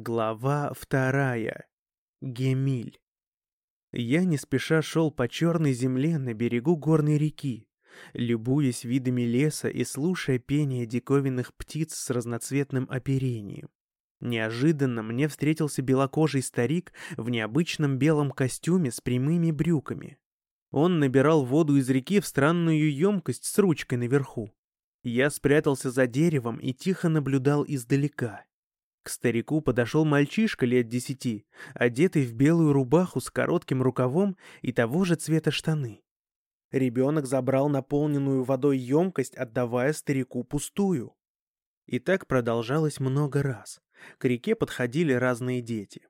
Глава вторая. Гемиль. Я не спеша шел по черной земле на берегу горной реки, любуясь видами леса и слушая пение диковинных птиц с разноцветным оперением. Неожиданно мне встретился белокожий старик в необычном белом костюме с прямыми брюками. Он набирал воду из реки в странную емкость с ручкой наверху. Я спрятался за деревом и тихо наблюдал издалека. К старику подошел мальчишка лет десяти, одетый в белую рубаху с коротким рукавом и того же цвета штаны. Ребенок забрал наполненную водой емкость, отдавая старику пустую. И так продолжалось много раз. К реке подходили разные дети.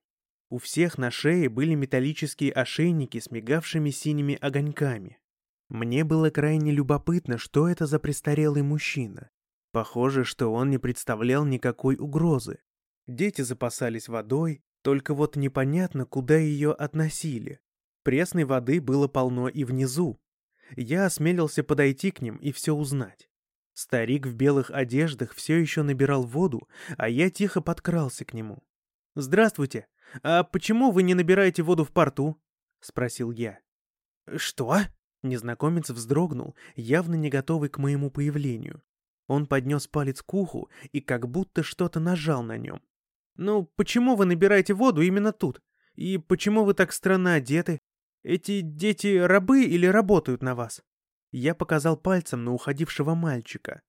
У всех на шее были металлические ошейники с мигавшими синими огоньками. Мне было крайне любопытно, что это за престарелый мужчина. Похоже, что он не представлял никакой угрозы. Дети запасались водой, только вот непонятно, куда ее относили. Пресной воды было полно и внизу. Я осмелился подойти к ним и все узнать. Старик в белых одеждах все еще набирал воду, а я тихо подкрался к нему. «Здравствуйте. А почему вы не набираете воду в порту?» — спросил я. «Что?» Незнакомец вздрогнул, явно не готовый к моему появлению. Он поднес палец к уху и как будто что-то нажал на нем. «Ну, почему вы набираете воду именно тут? И почему вы так странно одеты? Эти дети рабы или работают на вас?» Я показал пальцем на уходившего мальчика.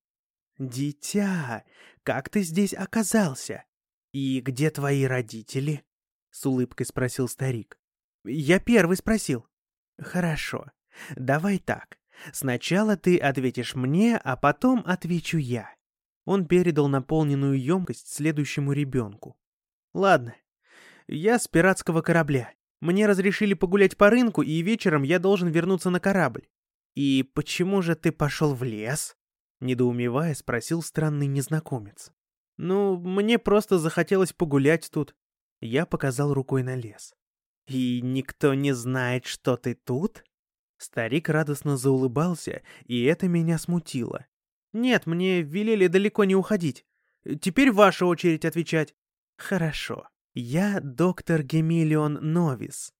«Дитя, как ты здесь оказался? И где твои родители?» С улыбкой спросил старик. «Я первый спросил». «Хорошо. Давай так. Сначала ты ответишь мне, а потом отвечу я. Он передал наполненную емкость следующему ребенку. «Ладно, я с пиратского корабля. Мне разрешили погулять по рынку, и вечером я должен вернуться на корабль». «И почему же ты пошел в лес?» Недоумевая, спросил странный незнакомец. «Ну, мне просто захотелось погулять тут». Я показал рукой на лес. «И никто не знает, что ты тут?» Старик радостно заулыбался, и это меня смутило. «Нет, мне велели далеко не уходить. Теперь ваша очередь отвечать». «Хорошо. Я доктор Гемилион Новис.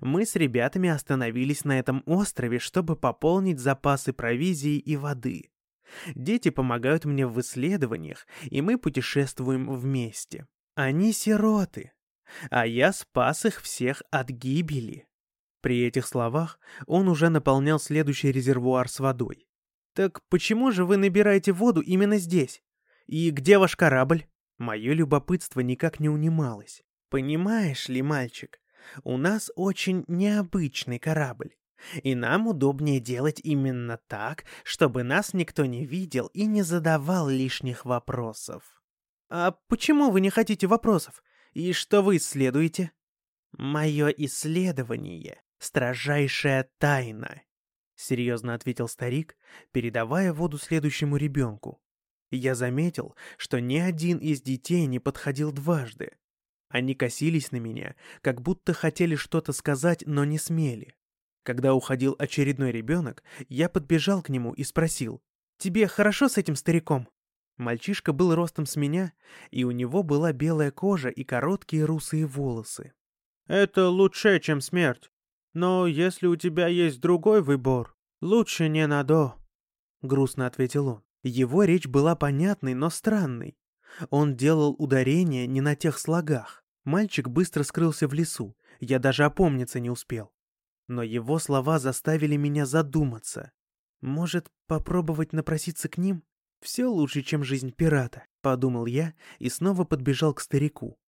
Мы с ребятами остановились на этом острове, чтобы пополнить запасы провизии и воды. Дети помогают мне в исследованиях, и мы путешествуем вместе. Они сироты, а я спас их всех от гибели». При этих словах он уже наполнял следующий резервуар с водой. «Так почему же вы набираете воду именно здесь? И где ваш корабль?» Мое любопытство никак не унималось. «Понимаешь ли, мальчик, у нас очень необычный корабль, и нам удобнее делать именно так, чтобы нас никто не видел и не задавал лишних вопросов». «А почему вы не хотите вопросов? И что вы исследуете?» «Мое исследование — строжайшая тайна», серьезно ответил старик, передавая воду следующему ребенку. Я заметил, что ни один из детей не подходил дважды. Они косились на меня, как будто хотели что-то сказать, но не смели. Когда уходил очередной ребенок, я подбежал к нему и спросил, «Тебе хорошо с этим стариком?» Мальчишка был ростом с меня, и у него была белая кожа и короткие русые волосы. «Это лучше, чем смерть. Но если у тебя есть другой выбор, лучше не надо», — грустно ответил он. Его речь была понятной, но странной. Он делал ударения не на тех слогах. Мальчик быстро скрылся в лесу, я даже опомниться не успел. Но его слова заставили меня задуматься. Может, попробовать напроситься к ним? Все лучше, чем жизнь пирата, подумал я и снова подбежал к старику.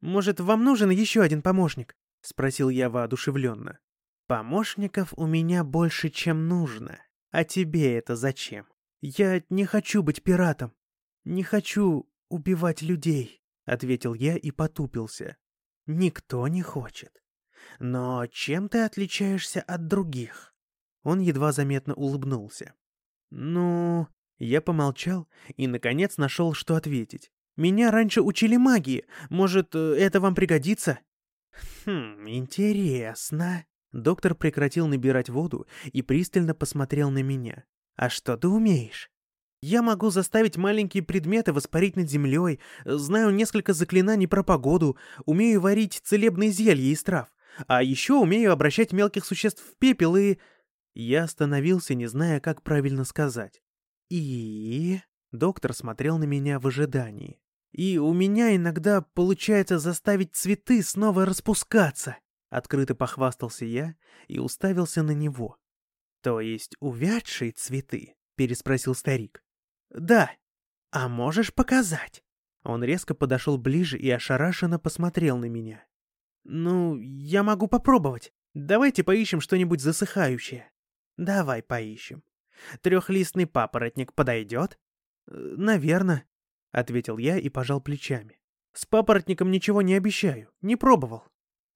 Может, вам нужен еще один помощник? Спросил я воодушевленно. Помощников у меня больше, чем нужно. А тебе это зачем? Я не хочу быть пиратом. Не хочу убивать людей, ответил я и потупился. Никто не хочет. Но чем ты отличаешься от других? Он едва заметно улыбнулся. Ну, я помолчал и наконец нашел, что ответить. Меня раньше учили магии. Может, это вам пригодится? Хм, интересно. Доктор прекратил набирать воду и пристально посмотрел на меня. «А что ты умеешь?» Я могу заставить маленькие предметы воспарить над землей, знаю несколько заклинаний про погоду, умею варить целебные зелья из трав, а еще умею обращать мелких существ в пепел и... Я остановился, не зная, как правильно сказать. И... Доктор смотрел на меня в ожидании. И у меня иногда получается заставить цветы снова распускаться. Открыто похвастался я и уставился на него. То есть увядшие цветы? Переспросил старик. Да. А можешь показать? Он резко подошел ближе и ошарашенно посмотрел на меня. «Ну, я могу попробовать. Давайте поищем что-нибудь засыхающее». «Давай поищем. Трехлистный папоротник подойдет?» «Наверно», — ответил я и пожал плечами. «С папоротником ничего не обещаю, не пробовал».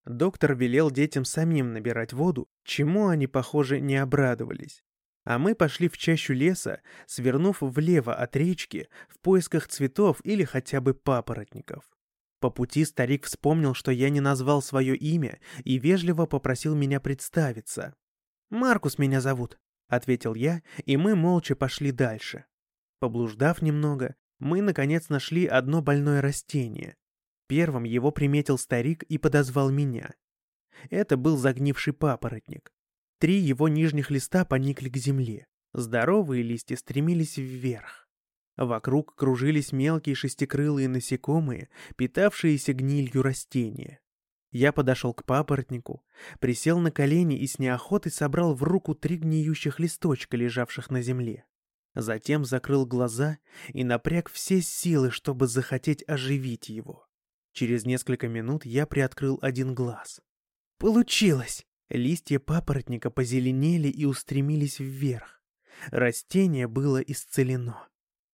Доктор велел детям самим набирать воду, чему они, похоже, не обрадовались. А мы пошли в чащу леса, свернув влево от речки в поисках цветов или хотя бы папоротников. По пути старик вспомнил, что я не назвал свое имя и вежливо попросил меня представиться. «Маркус меня зовут», — ответил я, и мы молча пошли дальше. Поблуждав немного, мы, наконец, нашли одно больное растение. Первым его приметил старик и подозвал меня. Это был загнивший папоротник. Три его нижних листа поникли к земле. Здоровые листья стремились вверх. Вокруг кружились мелкие шестикрылые насекомые, питавшиеся гнилью растения. Я подошел к папоротнику, присел на колени и с неохотой собрал в руку три гниющих листочка, лежавших на земле. Затем закрыл глаза и напряг все силы, чтобы захотеть оживить его. Через несколько минут я приоткрыл один глаз. Получилось! Листья папоротника позеленели и устремились вверх. Растение было исцелено.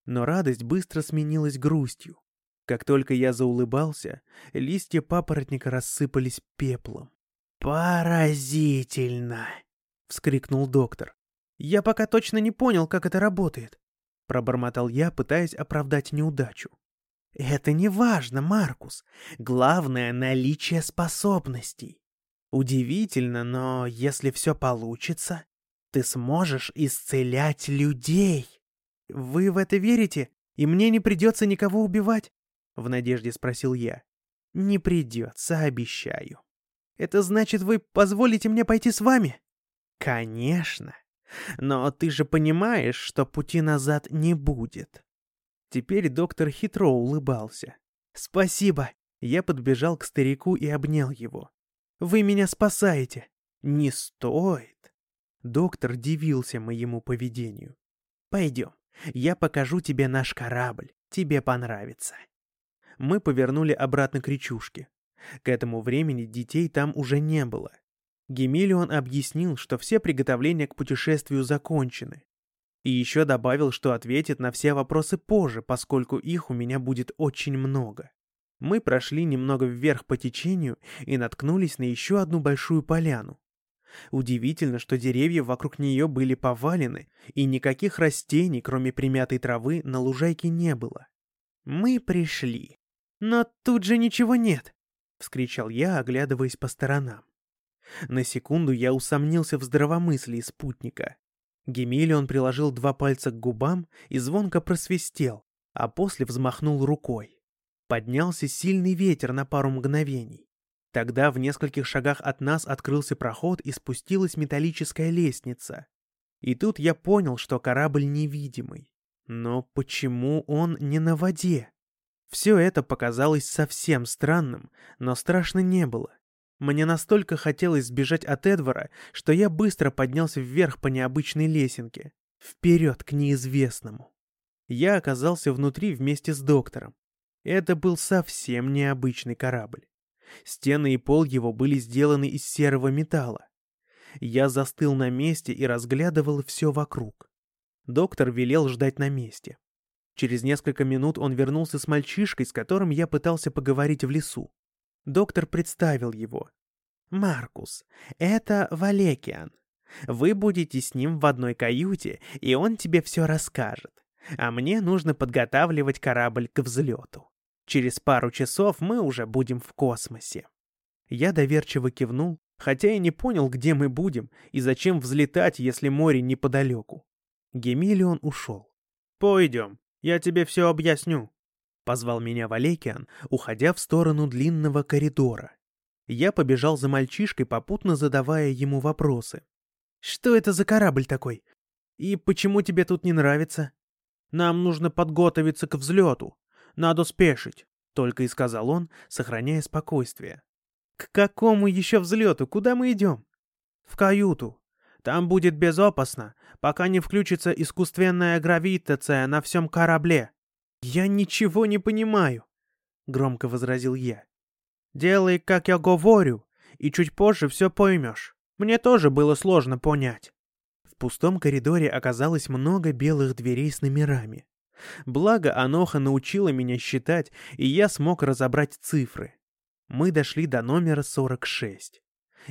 Но радость быстро сменилась грустью. Как только я заулыбался, листья папоротника рассыпались пеплом. «Поразительно!» — вскрикнул доктор. «Я пока точно не понял, как это работает», — пробормотал я, пытаясь оправдать неудачу. «Это не важно, Маркус. Главное — наличие способностей. Удивительно, но если все получится, ты сможешь исцелять людей». «Вы в это верите? И мне не придется никого убивать?» — в надежде спросил я. «Не придется, обещаю». «Это значит, вы позволите мне пойти с вами?» «Конечно. Но ты же понимаешь, что пути назад не будет. Теперь доктор хитро улыбался. «Спасибо!» Я подбежал к старику и обнял его. «Вы меня спасаете!» «Не стоит!» Доктор дивился моему поведению. «Пойдем, я покажу тебе наш корабль, тебе понравится». Мы повернули обратно к речушке. К этому времени детей там уже не было. Гемилион объяснил, что все приготовления к путешествию закончены. И еще добавил, что ответит на все вопросы позже, поскольку их у меня будет очень много. Мы прошли немного вверх по течению и наткнулись на еще одну большую поляну. Удивительно, что деревья вокруг нее были повалены, и никаких растений, кроме примятой травы, на лужайке не было. Мы пришли. Но тут же ничего нет, — вскричал я, оглядываясь по сторонам. На секунду я усомнился в здравомыслии спутника. Гемилион приложил два пальца к губам и звонко просвистел, а после взмахнул рукой. Поднялся сильный ветер на пару мгновений. Тогда в нескольких шагах от нас открылся проход и спустилась металлическая лестница. И тут я понял, что корабль невидимый. Но почему он не на воде? Все это показалось совсем странным, но страшно не было. Мне настолько хотелось сбежать от Эдвара, что я быстро поднялся вверх по необычной лесенке, вперед к неизвестному. Я оказался внутри вместе с доктором. Это был совсем необычный корабль. Стены и пол его были сделаны из серого металла. Я застыл на месте и разглядывал все вокруг. Доктор велел ждать на месте. Через несколько минут он вернулся с мальчишкой, с которым я пытался поговорить в лесу. Доктор представил его. «Маркус, это Валекиан. Вы будете с ним в одной каюте, и он тебе все расскажет. А мне нужно подготавливать корабль к взлету. Через пару часов мы уже будем в космосе». Я доверчиво кивнул, хотя и не понял, где мы будем и зачем взлетать, если море неподалеку. Гемилион ушел. Пойдем, я тебе все объясню. Позвал меня Валекиан, уходя в сторону длинного коридора. Я побежал за мальчишкой, попутно задавая ему вопросы. «Что это за корабль такой? И почему тебе тут не нравится?» «Нам нужно подготовиться к взлету. Надо спешить», — только и сказал он, сохраняя спокойствие. «К какому еще взлету? Куда мы идем?» «В каюту. Там будет безопасно, пока не включится искусственная гравитация на всем корабле». «Я ничего не понимаю», — громко возразил я. Делай, как я говорю, и чуть позже все поймешь. Мне тоже было сложно понять. В пустом коридоре оказалось много белых дверей с номерами. Благо, Аноха научила меня считать, и я смог разобрать цифры. Мы дошли до номера 46.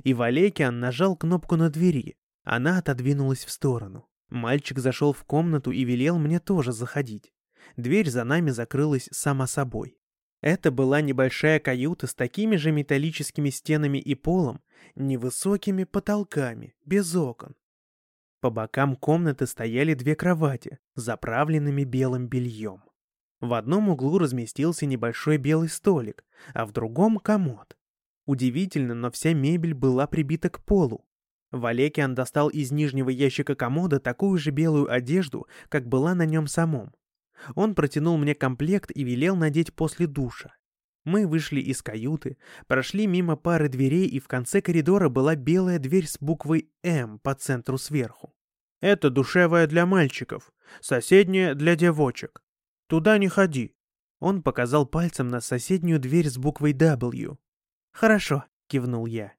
И Валекиан нажал кнопку на двери. Она отодвинулась в сторону. Мальчик зашел в комнату и велел мне тоже заходить. Дверь за нами закрылась сама собой. Это была небольшая каюта с такими же металлическими стенами и полом, невысокими потолками, без окон. По бокам комнаты стояли две кровати, заправленными белым бельем. В одном углу разместился небольшой белый столик, а в другом — комод. Удивительно, но вся мебель была прибита к полу. Валекиан достал из нижнего ящика комода такую же белую одежду, как была на нем самом. Он протянул мне комплект и велел надеть после душа. Мы вышли из каюты, прошли мимо пары дверей, и в конце коридора была белая дверь с буквой «М» по центру сверху. «Это душевая для мальчиков, соседняя для девочек. Туда не ходи». Он показал пальцем на соседнюю дверь с буквой «W». «Хорошо», — кивнул я.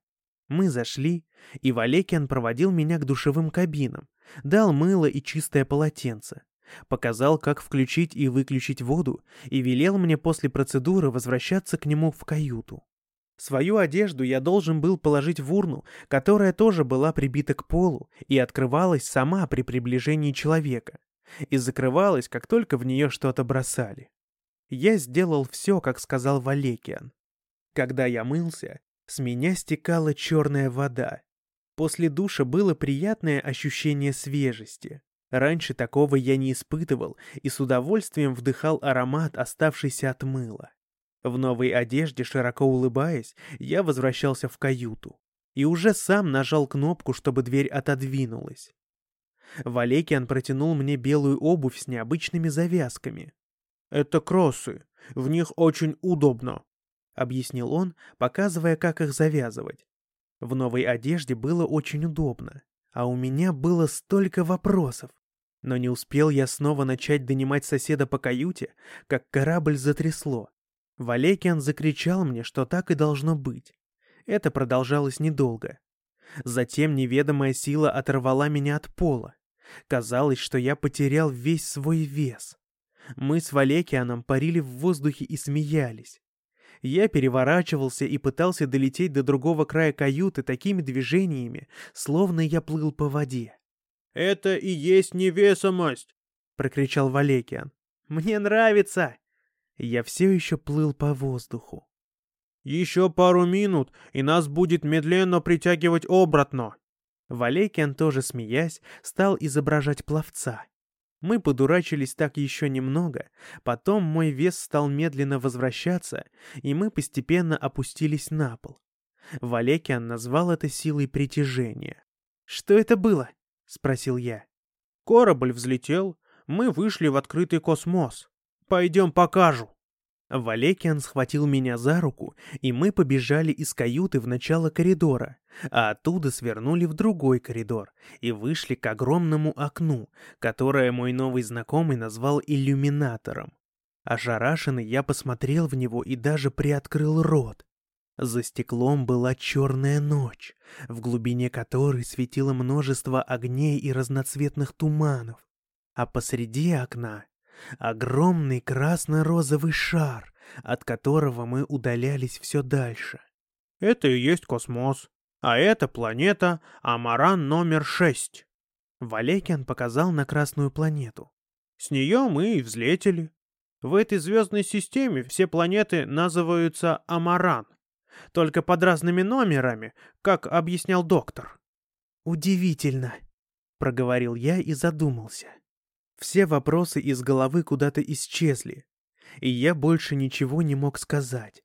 Мы зашли, и Валекиан проводил меня к душевым кабинам, дал мыло и чистое полотенце. Показал, как включить и выключить воду, и велел мне после процедуры возвращаться к нему в каюту. Свою одежду я должен был положить в урну, которая тоже была прибита к полу и открывалась сама при приближении человека, и закрывалась, как только в нее что-то бросали. Я сделал все, как сказал Валекиан. Когда я мылся, с меня стекала черная вода. После душа было приятное ощущение свежести. Раньше такого я не испытывал и с удовольствием вдыхал аромат, оставшийся от мыла. В новой одежде, широко улыбаясь, я возвращался в каюту и уже сам нажал кнопку, чтобы дверь отодвинулась. Валекиан протянул мне белую обувь с необычными завязками. «Это кроссы, в них очень удобно», — объяснил он, показывая, как их завязывать. В новой одежде было очень удобно а у меня было столько вопросов. Но не успел я снова начать донимать соседа по каюте, как корабль затрясло. Валекиан закричал мне, что так и должно быть. Это продолжалось недолго. Затем неведомая сила оторвала меня от пола. Казалось, что я потерял весь свой вес. Мы с Валекианом парили в воздухе и смеялись. Я переворачивался и пытался долететь до другого края каюты такими движениями, словно я плыл по воде. «Это и есть невесомость!» — прокричал Валекиан. «Мне нравится!» Я все еще плыл по воздуху. «Еще пару минут, и нас будет медленно притягивать обратно!» Валекиан, тоже смеясь, стал изображать пловца. Мы подурачились так еще немного, потом мой вес стал медленно возвращаться, и мы постепенно опустились на пол. Валекиан назвал это силой притяжения. «Что это было?» — спросил я. «Корабль взлетел, мы вышли в открытый космос. Пойдем покажу». Валекиан схватил меня за руку, и мы побежали из каюты в начало коридора, а оттуда свернули в другой коридор и вышли к огромному окну, которое мой новый знакомый назвал иллюминатором. Ошарашенный я посмотрел в него и даже приоткрыл рот. За стеклом была черная ночь, в глубине которой светило множество огней и разноцветных туманов, а посреди окна Огромный красно-розовый шар, от которого мы удалялись все дальше. Это и есть космос. А это планета Амаран номер шесть. Валекиан показал на красную планету. С нее мы и взлетели. В этой звездной системе все планеты называются Амаран, только под разными номерами, как объяснял доктор. «Удивительно», — проговорил я и задумался. Все вопросы из головы куда-то исчезли, и я больше ничего не мог сказать,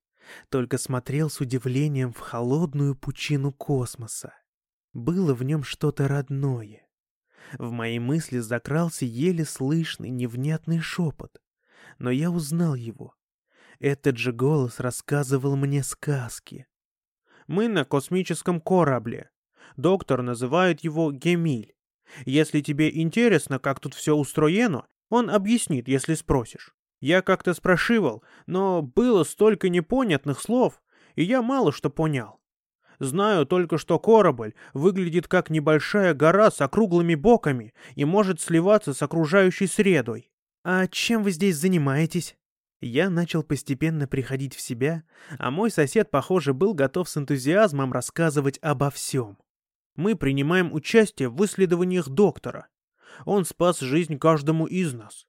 только смотрел с удивлением в холодную пучину космоса. Было в нем что-то родное. В мои мысли закрался еле слышный невнятный шепот, но я узнал его. Этот же голос рассказывал мне сказки. «Мы на космическом корабле. Доктор называет его Гемиль. Если тебе интересно, как тут все устроено, он объяснит, если спросишь. Я как-то спрашивал, но было столько непонятных слов, и я мало что понял. Знаю только, что корабль выглядит как небольшая гора с округлыми боками и может сливаться с окружающей средой. «А чем вы здесь занимаетесь?» Я начал постепенно приходить в себя, а мой сосед, похоже, был готов с энтузиазмом рассказывать обо всем. Мы принимаем участие в исследованиях доктора. Он спас жизнь каждому из нас.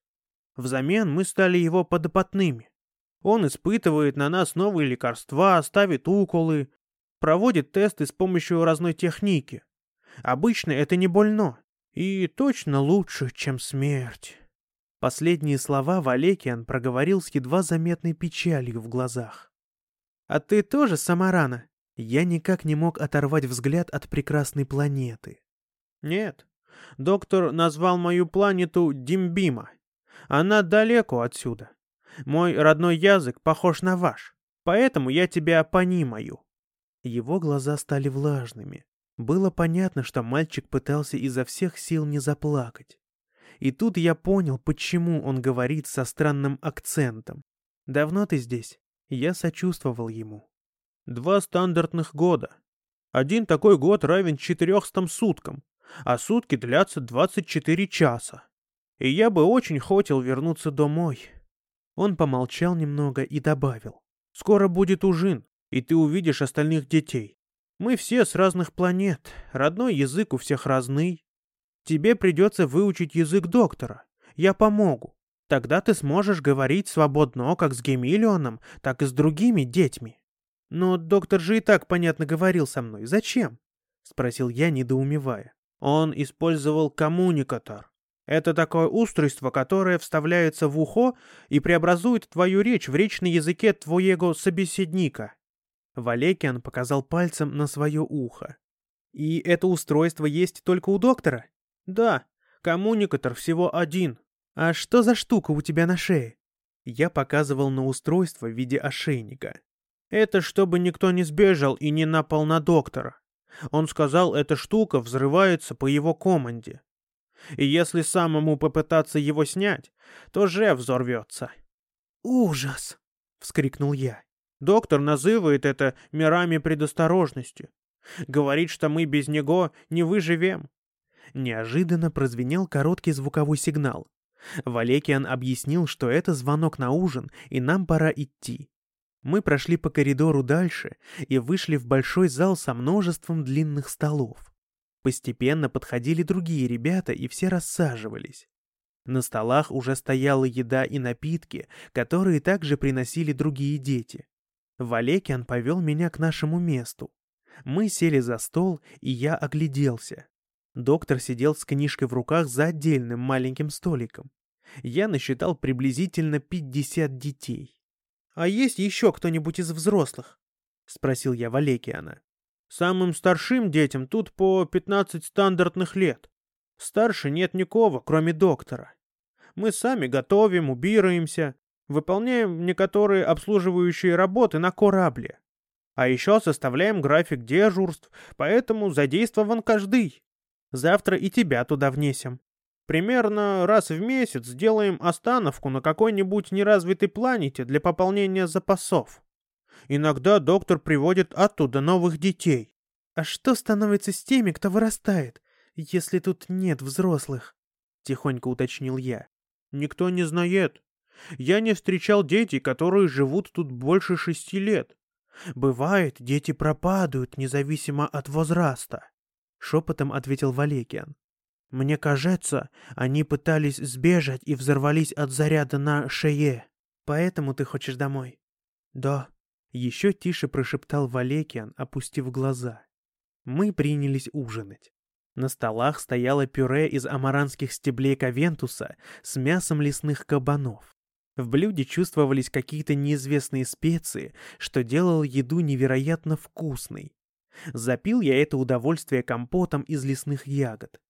Взамен мы стали его подопытными. Он испытывает на нас новые лекарства, ставит уколы, проводит тесты с помощью разной техники. Обычно это не больно. И точно лучше, чем смерть. Последние слова Валекиан проговорил с едва заметной печалью в глазах. «А ты тоже Самарана?» Я никак не мог оторвать взгляд от прекрасной планеты. «Нет. Доктор назвал мою планету Димбима. Она далеко отсюда. Мой родной язык похож на ваш, поэтому я тебя понимаю». Его глаза стали влажными. Было понятно, что мальчик пытался изо всех сил не заплакать. И тут я понял, почему он говорит со странным акцентом. «Давно ты здесь?» Я сочувствовал ему. «Два стандартных года. Один такой год равен четырехстам суткам, а сутки длятся двадцать четыре часа и я бы очень хотел вернуться домой». Он помолчал немного и добавил. «Скоро будет ужин, и ты увидишь остальных детей. Мы все с разных планет, родной язык у всех разный. Тебе придется выучить язык доктора. Я помогу. Тогда ты сможешь говорить свободно как с Гемиллионом, так и с другими детьми». «Но доктор же и так понятно говорил со мной. Зачем?» — спросил я, недоумевая. «Он использовал коммуникатор. Это такое устройство, которое вставляется в ухо и преобразует твою речь в речь на языке твоего собеседника. Валекиан показал пальцем на свое ухо. «И это устройство есть только у доктора?» «Да, коммуникатор всего один». «А что за штука у тебя на шее?» Я показывал на устройство в виде ошейника. «Это чтобы никто не сбежал и не напал на доктора. Он сказал, эта штука взрывается по его команде и если самому попытаться его снять, то же взорвется. «Ужас!» — вскрикнул я. Доктор называет это мирами предосторожности. Говорит, что мы без него не выживем. Неожиданно прозвенел короткий звуковой сигнал. Валекиан объяснил, что это звонок на ужин, и нам пора идти. Мы прошли по коридору дальше и вышли в большой зал со множеством длинных столов. Постепенно подходили другие ребята, и все рассаживались. На столах уже стояла еда и напитки, которые также приносили другие дети. Валекиан повел меня к нашему месту. Мы сели за стол, и я огляделся. Доктор сидел с книжкой в руках за отдельным маленьким столиком. Я насчитал приблизительно 50 детей. «А есть еще кто-нибудь из взрослых?» — спросил я Валекиана. Самым старшим детям тут по 15 стандартных лет. Старше нет никого, кроме доктора. Мы сами готовим, убираемся, выполняем некоторые обслуживающие работы на корабле. А еще составляем график дежурств, поэтому задействован каждый. Завтра и тебя туда внесем. Примерно раз в месяц сделаем остановку на какой-нибудь неразвитой планете для пополнения запасов. Иногда доктор приводит оттуда новых детей. А что становится с теми, кто вырастает, если тут нет взрослых? Тихонько уточнил я. Никто не знает. Я не встречал детей, которые живут тут больше шести лет. Бывает, дети пропадают, независимо от возраста. Шепотом ответил Валекиан. Мне кажется, они пытались сбежать и взорвались от заряда на шее. Поэтому ты хочешь домой? Да. Еще тише прошептал Валекиан, опустив глаза. Мы принялись ужинать. На столах стояло пюре из амаранских стеблей кавентуса с мясом лесных кабанов. В блюде чувствовались какие-то неизвестные специи, что делало еду невероятно вкусной. Запил я это удовольствие компотом из лесных ягод.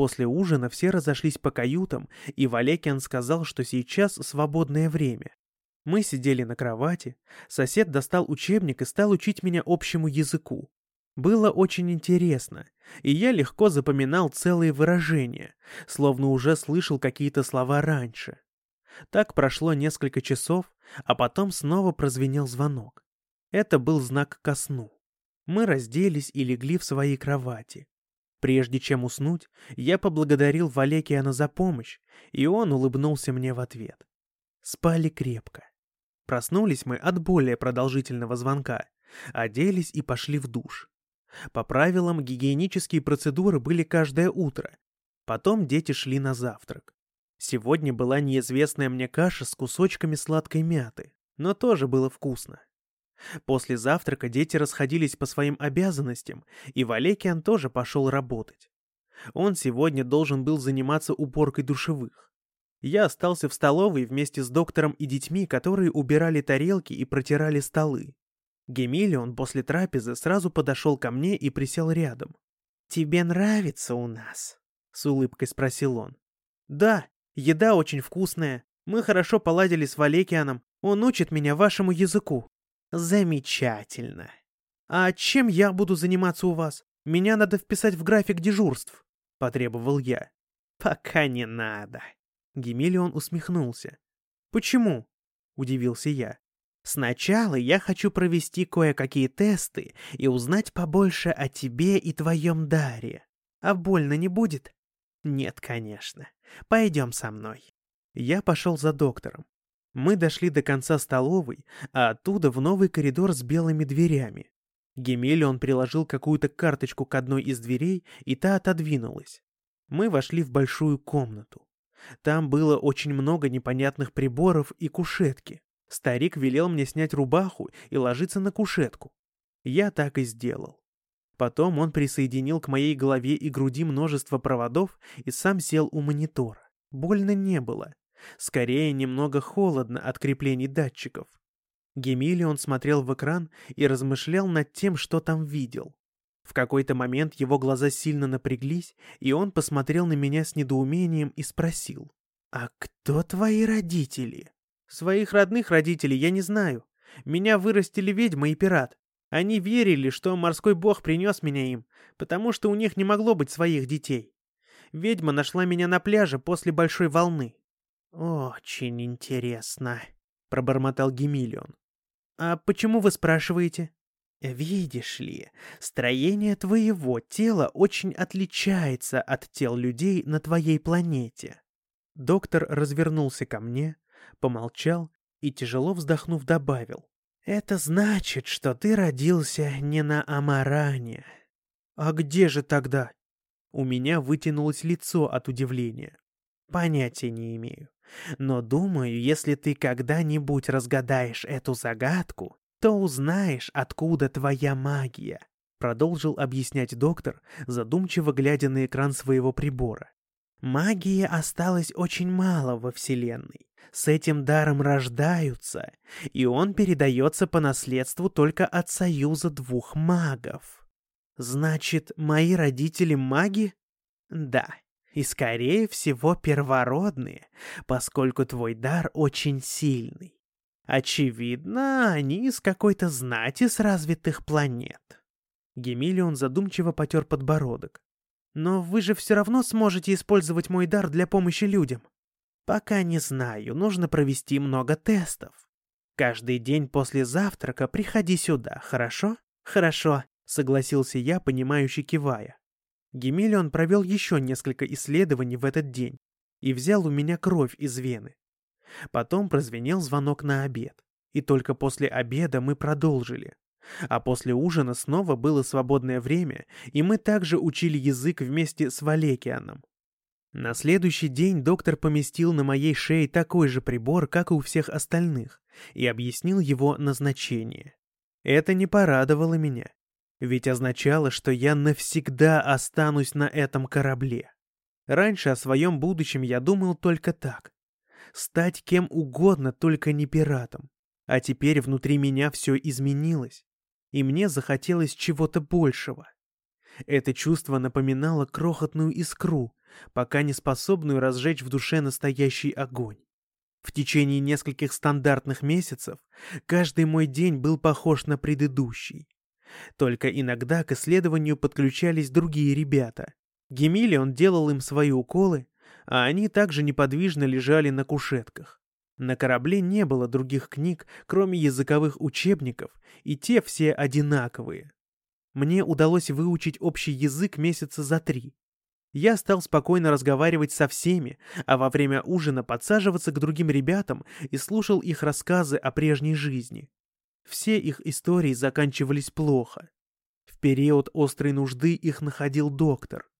После ужина все разошлись по каютам, и Валекиан сказал, что сейчас свободное время. Мы сидели на кровати, сосед достал учебник и стал учить меня общему языку. Было очень интересно, и я легко запоминал целые выражения, словно уже слышал какие-то слова раньше. Так прошло несколько часов, а потом снова прозвенел звонок. Это был знак ко сну. Мы разделись и легли в свои кровати. Прежде чем уснуть, я поблагодарил Валекиана за помощь, и он улыбнулся мне в ответ. Спали крепко. Проснулись мы от более продолжительного звонка, оделись и пошли в душ. По правилам, гигиенические процедуры были каждое утро. Потом дети шли на завтрак. Сегодня была неизвестная мне каша с кусочками сладкой мяты, но тоже было вкусно. После завтрака дети расходились по своим обязанностям, и Валекиан тоже пошел работать. Он сегодня должен был заниматься уборкой душевых. Я остался в столовой вместе с доктором и детьми, которые убирали тарелки и протирали столы. Гемилион после трапезы сразу подошел ко мне и присел рядом. «Тебе нравится у нас?» — с улыбкой спросил он. «Да, еда очень вкусная. Мы хорошо поладили с Валекианом. Он учит меня вашему языку». «Замечательно. А чем я буду заниматься у вас? Меня надо вписать в график дежурств», — потребовал я. «Пока не надо». Гемилион усмехнулся. «Почему?» — удивился я. Сначала я хочу провести кое-какие тесты и узнать побольше о тебе и твоем даре. А больно не будет? Нет, конечно. Пойдем со мной. Я пошел за доктором. Мы дошли до конца столовой, а оттуда в новый коридор с белыми дверями. Гемелион приложил какую-то карточку к одной из дверей, и та отодвинулась. Мы вошли в большую комнату. Там было очень много непонятных приборов и кушетки. Старик велел мне снять рубаху и ложиться на кушетку. Я так и сделал. Потом он присоединил к моей голове и груди множество проводов и сам сел у монитора. Больно не было. Скорее, немного холодно от креплений датчиков. Гемилион смотрел в экран и размышлял над тем, что там видел. В какой-то момент его глаза сильно напряглись, и он посмотрел на меня с недоумением и спросил. «А кто твои родители?» Своих родных родителей я не знаю. Меня вырастили ведьма и пират. Они верили, что морской бог принес меня им, потому что у них не могло быть своих детей. Ведьма нашла меня на пляже после большой волны. «Очень интересно», — пробормотал Гемилион. «А почему вы спрашиваете?» «Видишь ли, строение твоего тела очень отличается от тел людей на твоей планете». Доктор развернулся ко мне, помолчал и, тяжело вздохнув, добавил. «Это значит, что ты родился не на Амаране». «А где же тогда?» У меня вытянулось лицо от удивления. «Понятия не имею. Но думаю, если ты когда-нибудь разгадаешь эту загадку, то узнаешь, откуда твоя магия», продолжил объяснять доктор, задумчиво глядя на экран своего прибора. Магии осталось очень мало во Вселенной. С этим даром рождаются, и он передается по наследству только от союза двух магов. Значит, мои родители маги? Да, и скорее всего первородные, поскольку твой дар очень сильный. Очевидно, они из какой-то знати с развитых планет. Гемилион задумчиво потер подбородок. Но вы же все равно сможете использовать мой дар для помощи людям. Пока не знаю, нужно провести много тестов. Каждый день после завтрака приходи сюда, хорошо? Хорошо, согласился я, понимающе кивая. Гемилион провел еще несколько исследований в этот день и взял у меня кровь из вены. Потом прозвенел звонок на обед, и только после обеда мы продолжили. А после ужина снова было свободное время, и мы также учили язык вместе с Валекианом. На следующий день доктор поместил на моей шее такой же прибор, как и у всех остальных, и объяснил его назначение. Это не порадовало меня. Ведь означало, что я навсегда останусь на этом корабле. Раньше о своем будущем я думал только так. Стать кем угодно, только не пиратом. А теперь внутри меня все изменилось, и мне захотелось чего-то большего. Это чувство напоминало крохотную искру, пока не способную разжечь в душе настоящий огонь. В течение нескольких стандартных месяцев каждый мой день был похож на предыдущий. Только иногда к исследованию подключались другие ребята. Гемилион делал им свои уколы, а они также неподвижно лежали на кушетках. На корабле не было других книг, кроме языковых учебников, и те все одинаковые. Мне удалось выучить общий язык месяца за три. Я стал спокойно разговаривать со всеми, а во время ужина подсаживаться к другим ребятам и слушал их рассказы о прежней жизни. Все их истории заканчивались плохо. В период острой нужды их находил доктор.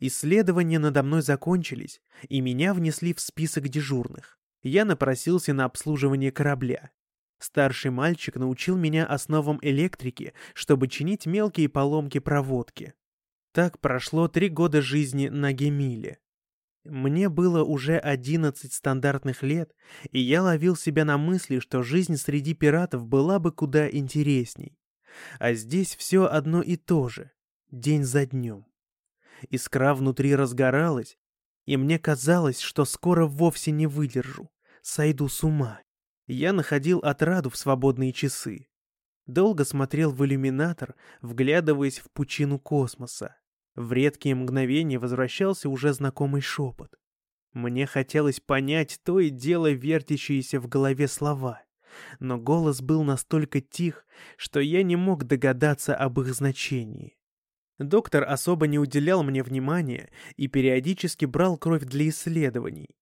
Исследования надо мной закончились, и меня внесли в список дежурных. Я напросился на обслуживание корабля. Старший мальчик научил меня основам электрики, чтобы чинить мелкие поломки проводки. Так прошло три года жизни на Гемиле. Мне было уже одиннадцать стандартных лет, и я ловил себя на мысли, что жизнь среди пиратов была бы куда интересней. А здесь все одно и то же, день за днем. Искра внутри разгоралась, и мне казалось, что скоро вовсе не выдержу, сойду с ума. Я находил отраду в свободные часы. Долго смотрел в иллюминатор, вглядываясь в пучину космоса. В редкие мгновения возвращался уже знакомый шепот. Мне хотелось понять то и дело вертящиеся в голове слова, но голос был настолько тих, что я не мог догадаться об их значении. Доктор особо не уделял мне внимания и периодически брал кровь для исследований.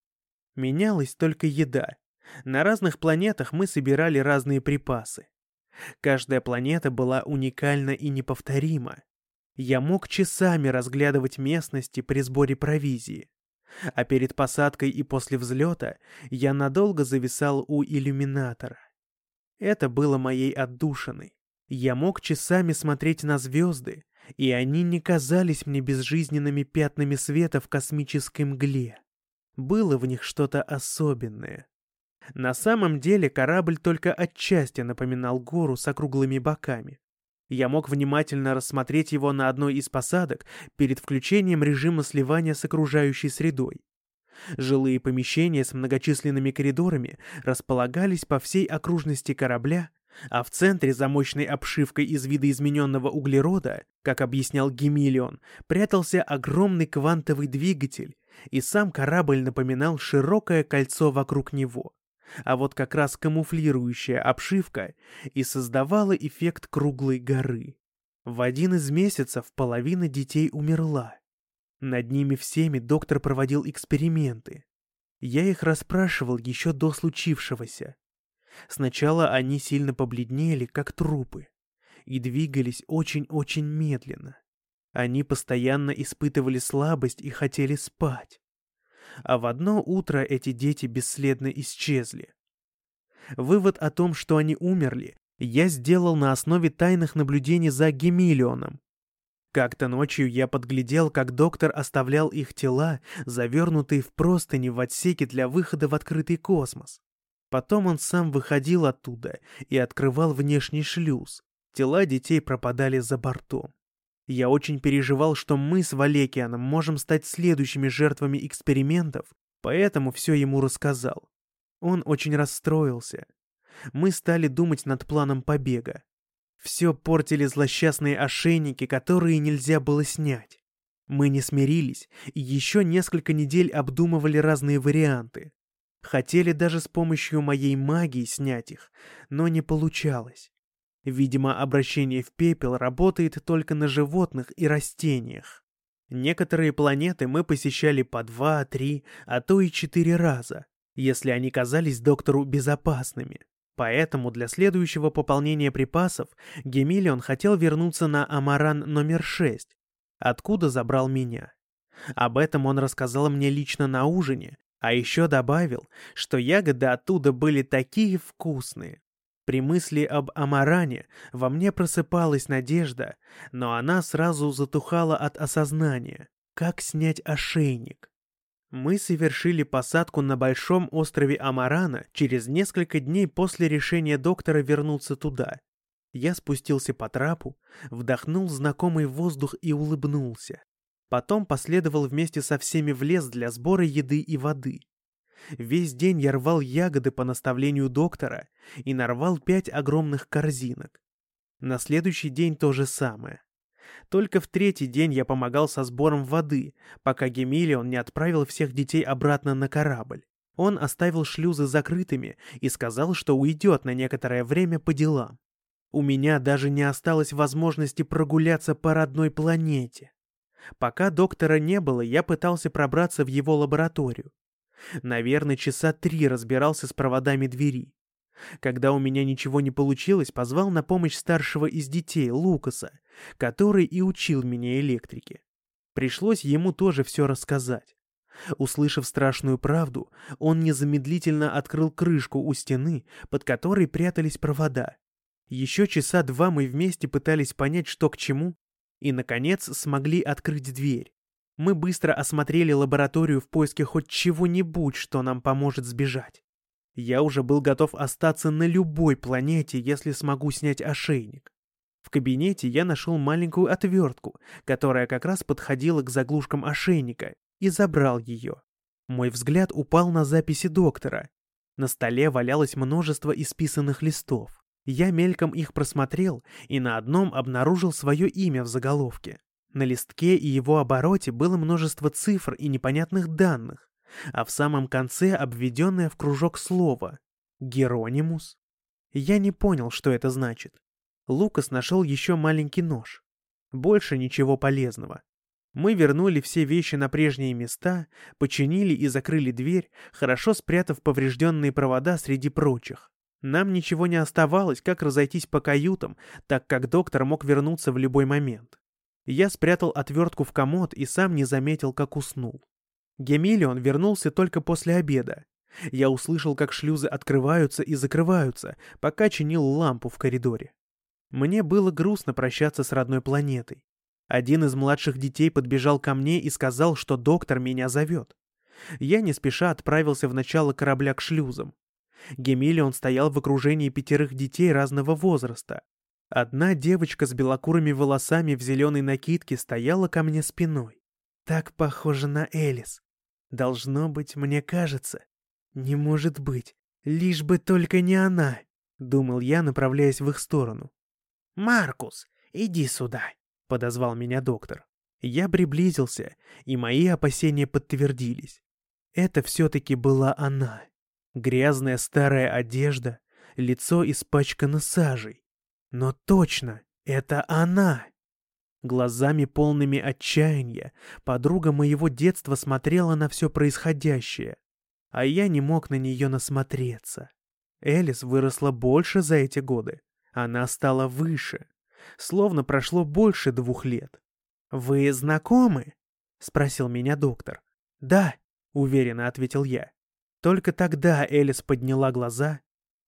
Менялась только еда. На разных планетах мы собирали разные припасы. Каждая планета была уникальна и неповторима. Я мог часами разглядывать местности при сборе провизии. А перед посадкой и после взлета я надолго зависал у иллюминатора. Это было моей отдушиной. Я мог часами смотреть на звезды, и они не казались мне безжизненными пятнами света в космической мгле. Было в них что-то особенное. На самом деле корабль только отчасти напоминал гору с округлыми боками. Я мог внимательно рассмотреть его на одной из посадок перед включением режима сливания с окружающей средой. Жилые помещения с многочисленными коридорами располагались по всей окружности корабля а в центре за мощной обшивкой из видоизмененного углерода, как объяснял Гемиллион, прятался огромный квантовый двигатель, и сам корабль напоминал широкое кольцо вокруг него. А вот как раз камуфлирующая обшивка и создавала эффект круглой горы. В один из месяцев половина детей умерла. Над ними всеми доктор проводил эксперименты. Я их расспрашивал еще до случившегося. Сначала они сильно побледнели, как трупы, и двигались очень-очень медленно. Они постоянно испытывали слабость и хотели спать. А в одно утро эти дети бесследно исчезли. Вывод о том, что они умерли, я сделал на основе тайных наблюдений за Гемиллионом. Как-то ночью я подглядел, как доктор оставлял их тела, завернутые в простыни в отсеке для выхода в открытый космос. Потом он сам выходил оттуда и открывал внешний шлюз. Тела детей пропадали за бортом. Я очень переживал, что мы с Валекианом можем стать следующими жертвами экспериментов, поэтому все ему рассказал. Он очень расстроился. Мы стали думать над планом побега. Все портили злосчастные ошейники, которые нельзя было снять. Мы не смирились и еще несколько недель обдумывали разные варианты. Хотели даже с помощью моей магии снять их, но не получалось. Видимо, обращение в пепел работает только на животных и растениях. Некоторые планеты мы посещали по два, три, а то и четыре раза, если они казались доктору безопасными. Поэтому для следующего пополнения припасов Гемиллион хотел вернуться на Амаран номер 6, откуда забрал меня. Об этом он рассказал мне лично на ужине, а еще добавил, что ягоды оттуда были такие вкусные. При мысли об Амаране во мне просыпалась надежда, но она сразу затухала от осознания, как снять ошейник. Мы совершили посадку на большом острове Амарана через несколько дней после решения доктора вернуться туда. Я спустился по трапу, вдохнул знакомый воздух и улыбнулся. Потом последовал вместе со всеми в лес для сбора еды и воды. Весь день я рвал ягоды по наставлению доктора и нарвал пять огромных корзинок. На следующий день то же самое. Только в третий день я помогал со сбором воды, пока Гемилион не отправил всех детей обратно на корабль. Он оставил шлюзы закрытыми и сказал, что уйдет на некоторое время по делам. У меня даже не осталось возможности прогуляться по родной планете. Пока доктора не было, я пытался пробраться в его лабораторию. Наверное, часа три разбирался с проводами двери. Когда у меня ничего не получилось, позвал на помощь старшего из детей, Лукаса, который и учил меня электрике. Пришлось ему тоже все рассказать. Услышав страшную правду, он незамедлительно открыл крышку у стены, под которой прятались провода. Еще часа два мы вместе пытались понять, что к чему, и, наконец, смогли открыть дверь. Мы быстро осмотрели лабораторию в поиске хоть чего-нибудь, что нам поможет сбежать. Я уже был готов остаться на любой планете, если смогу снять ошейник. В кабинете я нашел маленькую отвертку, которая как раз подходила к заглушкам ошейника, и забрал ее. Мой взгляд упал на записи доктора. На столе валялось множество исписанных листов. Я мельком их просмотрел и на одном обнаружил свое имя в заголовке. На листке и его обороте было множество цифр и непонятных данных, а в самом конце обведенное в кружок слово «Геронимус». Я не понял, что это значит. Лукас нашел еще маленький нож. Больше ничего полезного. Мы вернули все вещи на прежние места, починили и закрыли дверь, хорошо спрятав поврежденные провода среди прочих. Нам ничего не оставалось, как разойтись по каютам, так как доктор мог вернуться в любой момент. Я спрятал отвертку в комод и сам не заметил, как уснул. Гемилион вернулся только после обеда. Я услышал, как шлюзы открываются и закрываются, пока чинил лампу в коридоре. Мне было грустно прощаться с родной планетой. Один из младших детей подбежал ко мне и сказал, что доктор меня зовет. Я не спеша отправился в начало корабля к шлюзам. Гемилион стоял в окружении пятерых детей разного возраста. Одна девочка с белокурыми волосами в зеленой накидке стояла ко мне спиной. Так похоже на Элис. Должно быть, мне кажется. Не может быть. Лишь бы только не она, думал я, направляясь в их сторону. «Маркус, иди сюда», — подозвал меня доктор. Я приблизился, и мои опасения подтвердились. Это все-таки была она. Грязная старая одежда, лицо испачкано сажей. Но точно, это она! Глазами полными отчаяния подруга моего детства смотрела на все происходящее, а я не мог на нее насмотреться. Элис выросла больше за эти годы. Она стала выше. Словно прошло больше двух лет. «Вы знакомы?» — спросил меня доктор. «Да», — уверенно ответил я. Только тогда Элис подняла глаза,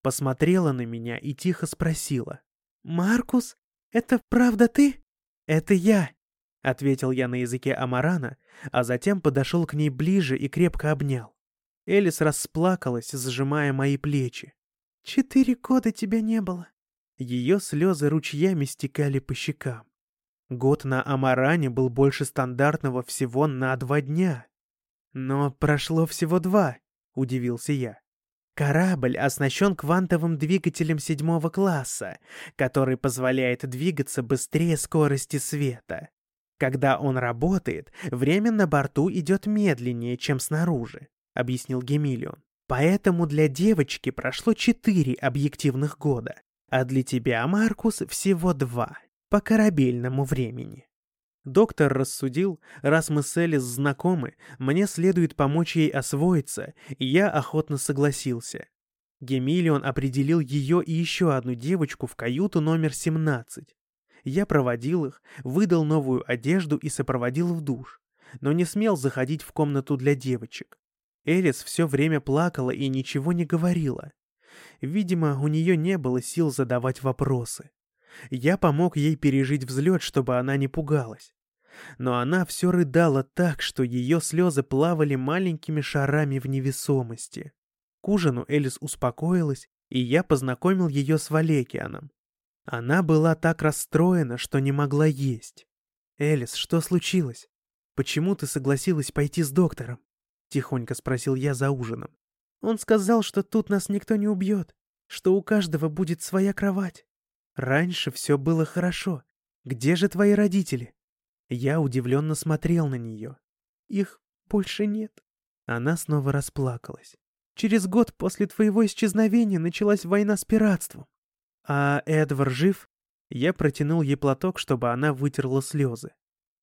посмотрела на меня и тихо спросила. «Маркус, это правда ты?» «Это я», — ответил я на языке Амарана, а затем подошел к ней ближе и крепко обнял. Элис расплакалась, сжимая мои плечи. «Четыре года тебя не было». Ее слезы ручьями стекали по щекам. Год на Амаране был больше стандартного всего на два дня. Но прошло всего два, — удивился я. Корабль оснащен квантовым двигателем седьмого класса, который позволяет двигаться быстрее скорости света. Когда он работает, время на борту идет медленнее, чем снаружи, объяснил Гемилион. Поэтому для девочки прошло четыре объективных года, а для тебя, Маркус, всего два, по корабельному времени. Доктор рассудил, раз мы с Элис знакомы, мне следует помочь ей освоиться, и я охотно согласился. Гемилион определил ее и еще одну девочку в каюту номер 17. Я проводил их, выдал новую одежду и сопроводил в душ, но не смел заходить в комнату для девочек. Элис все время плакала и ничего не говорила. Видимо, у нее не было сил задавать вопросы. Я помог ей пережить взлет, чтобы она не пугалась. Но она все рыдала так, что ее слезы плавали маленькими шарами в невесомости. К ужину Элис успокоилась, и я познакомил ее с Валекианом. Она была так расстроена, что не могла есть. «Элис, что случилось? Почему ты согласилась пойти с доктором?» — тихонько спросил я за ужином. «Он сказал, что тут нас никто не убьет, что у каждого будет своя кровать. Раньше все было хорошо. Где же твои родители?» Я удивленно смотрел на нее. «Их больше нет». Она снова расплакалась. «Через год после твоего исчезновения началась война с пиратством. «А Эдвар жив?» Я протянул ей платок, чтобы она вытерла слезы.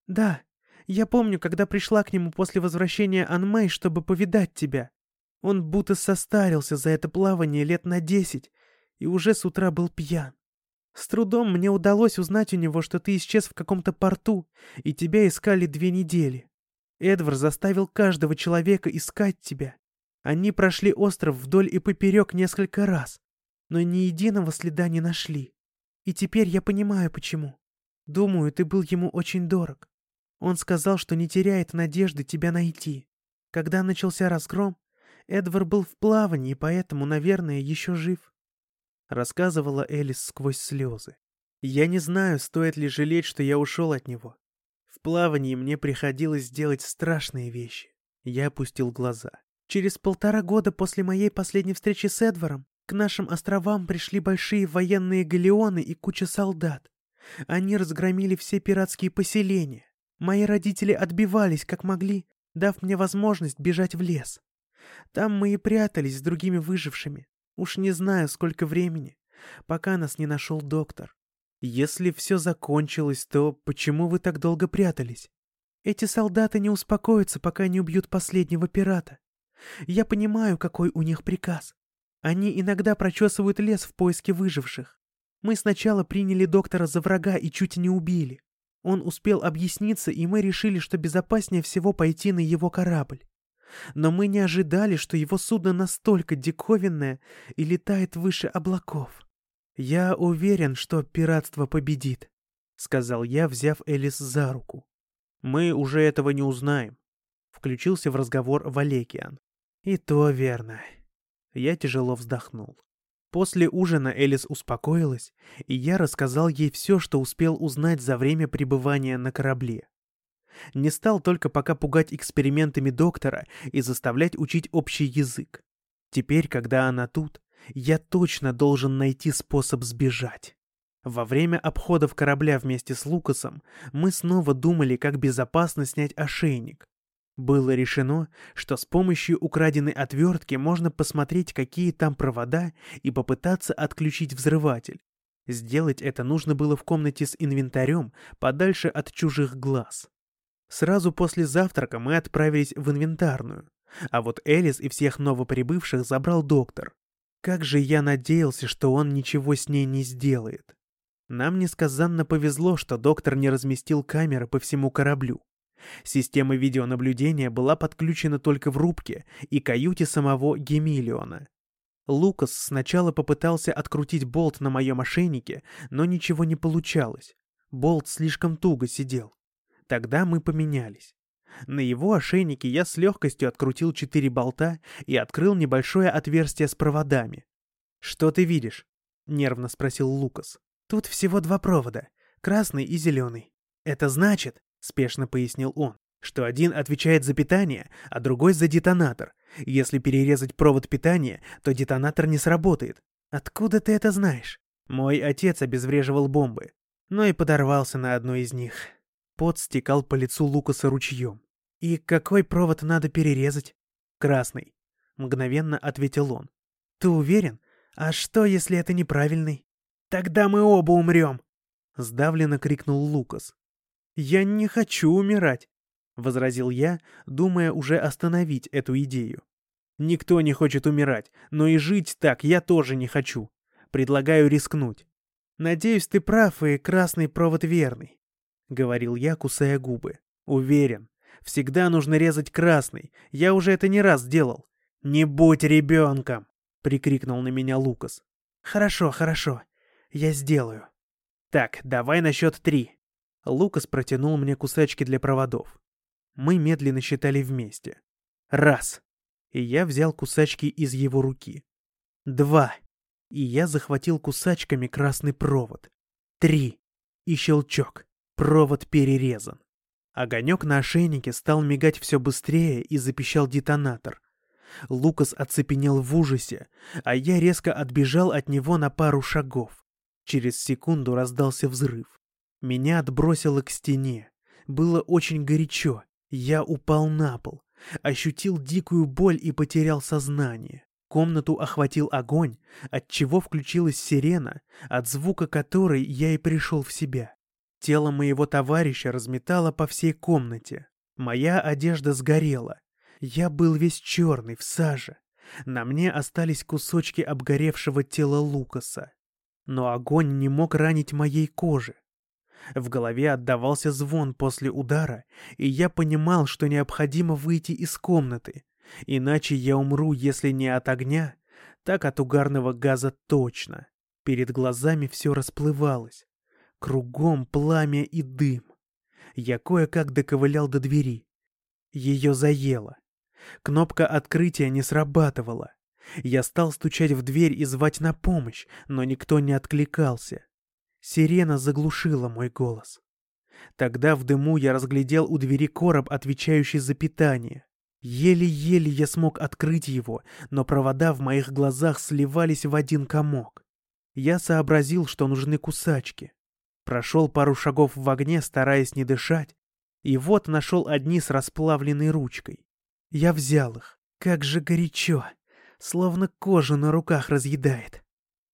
«Да, я помню, когда пришла к нему после возвращения Анмэй, чтобы повидать тебя. Он будто состарился за это плавание лет на десять и уже с утра был пьян. С трудом мне удалось узнать у него, что ты исчез в каком-то порту, и тебя искали две недели. Эдвар заставил каждого человека искать тебя. Они прошли остров вдоль и поперек несколько раз но ни единого следа не нашли. И теперь я понимаю, почему. Думаю, ты был ему очень дорог. Он сказал, что не теряет надежды тебя найти. Когда начался разгром, Эдвар был в плавании, поэтому, наверное, еще жив. Рассказывала Элис сквозь слезы. Я не знаю, стоит ли жалеть, что я ушел от него. В плавании мне приходилось делать страшные вещи. Я опустил глаза. Через полтора года после моей последней встречи с Эдваром к нашим островам пришли большие военные галеоны и куча солдат. Они разгромили все пиратские поселения. Мои родители отбивались, как могли, дав мне возможность бежать в лес. Там мы и прятались с другими выжившими. Уж не знаю, сколько времени, пока нас не нашел доктор. Если все закончилось, то почему вы так долго прятались? Эти солдаты не успокоятся, пока не убьют последнего пирата. Я понимаю, какой у них приказ. Они иногда прочесывают лес в поиске выживших. Мы сначала приняли доктора за врага и чуть не убили. Он успел объясниться, и мы решили, что безопаснее всего пойти на его корабль. Но мы не ожидали, что его судно настолько диковинное и летает выше облаков. «Я уверен, что пиратство победит», — сказал я, взяв Элис за руку. «Мы уже этого не узнаем», — включился в разговор Валекиан. «И то верно. Я тяжело вздохнул. После ужина Элис успокоилась, и я рассказал ей все, что успел узнать за время пребывания на корабле. Не стал только пока пугать экспериментами доктора и заставлять учить общий язык. Теперь, когда она тут, я точно должен найти способ сбежать. Во время обходов корабля вместе с Лукасом мы снова думали, как безопасно снять ошейник, было решено, что с помощью украденной отвертки можно посмотреть, какие там провода, и попытаться отключить взрыватель. Сделать это нужно было в комнате с инвентарем, подальше от чужих глаз. Сразу после завтрака мы отправились в инвентарную, а вот Элис и всех новоприбывших забрал доктор. Как же я надеялся, что он ничего с ней не сделает. Нам несказанно повезло, что доктор не разместил камеры по всему кораблю. Система видеонаблюдения была подключена только в рубке и каюте самого Гемиллиона. Лукас сначала попытался открутить болт на моем ошейнике, но ничего не получалось. Болт слишком туго сидел. Тогда мы поменялись. На его ошейнике я с легкостью открутил четыре болта и открыл небольшое отверстие с проводами. «Что ты видишь?» — нервно спросил Лукас. «Тут всего два провода, красный и зеленый. Это значит, спешно пояснил он, что один отвечает за питание, а другой за детонатор. Если перерезать провод питания, то детонатор не сработает. Откуда ты это знаешь? Мой отец обезвреживал бомбы, но и подорвался на одной из них. Пот стекал по лицу Лукаса ручьем. «И какой провод надо перерезать?» «Красный», — мгновенно ответил он. «Ты уверен? А что, если это неправильный?» «Тогда мы оба умрем!» — сдавленно крикнул Лукас. «Я не хочу умирать», — возразил я, думая уже остановить эту идею. «Никто не хочет умирать, но и жить так я тоже не хочу. Предлагаю рискнуть». «Надеюсь, ты прав, и красный провод верный», — говорил я, кусая губы. «Уверен. Всегда нужно резать красный. Я уже это не раз делал». «Не будь ребенком!» — прикрикнул на меня Лукас. «Хорошо, хорошо. Я сделаю». «Так, давай на счет три». Лукас протянул мне кусачки для проводов. Мы медленно считали вместе. Раз. И я взял кусачки из его руки. Два. И я захватил кусачками красный провод. Три. И щелчок. Провод перерезан. Огонек на ошейнике стал мигать все быстрее и запищал детонатор. Лукас оцепенел в ужасе, а я резко отбежал от него на пару шагов. Через секунду раздался взрыв. Меня отбросило к стене. Было очень горячо. Я упал на пол, ощутил дикую боль и потерял сознание. Комнату охватил огонь, от чего включилась сирена, от звука которой я и пришел в себя. Тело моего товарища разметало по всей комнате. Моя одежда сгорела. Я был весь черный, в саже. На мне остались кусочки обгоревшего тела Лукаса. Но огонь не мог ранить моей кожи. В голове отдавался звон после удара, и я понимал, что необходимо выйти из комнаты, иначе я умру, если не от огня, так от угарного газа точно. Перед глазами все расплывалось. Кругом пламя и дым. Я кое-как доковылял до двери. Ее заело. Кнопка открытия не срабатывала. Я стал стучать в дверь и звать на помощь, но никто не откликался. Сирена заглушила мой голос. Тогда в дыму я разглядел у двери короб, отвечающий за питание. Еле-еле я смог открыть его, но провода в моих глазах сливались в один комок. Я сообразил, что нужны кусачки. Прошел пару шагов в огне, стараясь не дышать, и вот нашел одни с расплавленной ручкой. Я взял их. Как же горячо, словно кожу на руках разъедает.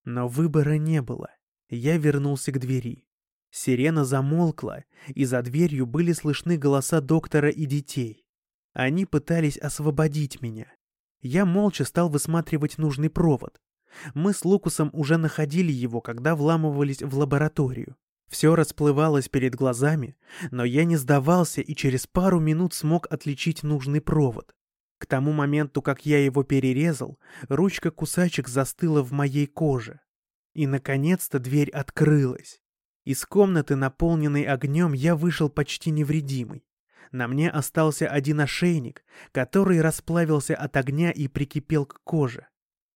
Но выбора не было. Я вернулся к двери. Сирена замолкла, и за дверью были слышны голоса доктора и детей. Они пытались освободить меня. Я молча стал высматривать нужный провод. Мы с Лукусом уже находили его, когда вламывались в лабораторию. Все расплывалось перед глазами, но я не сдавался и через пару минут смог отличить нужный провод. К тому моменту, как я его перерезал, ручка кусачек застыла в моей коже. И, наконец-то, дверь открылась. Из комнаты, наполненной огнем, я вышел почти невредимый. На мне остался один ошейник, который расплавился от огня и прикипел к коже.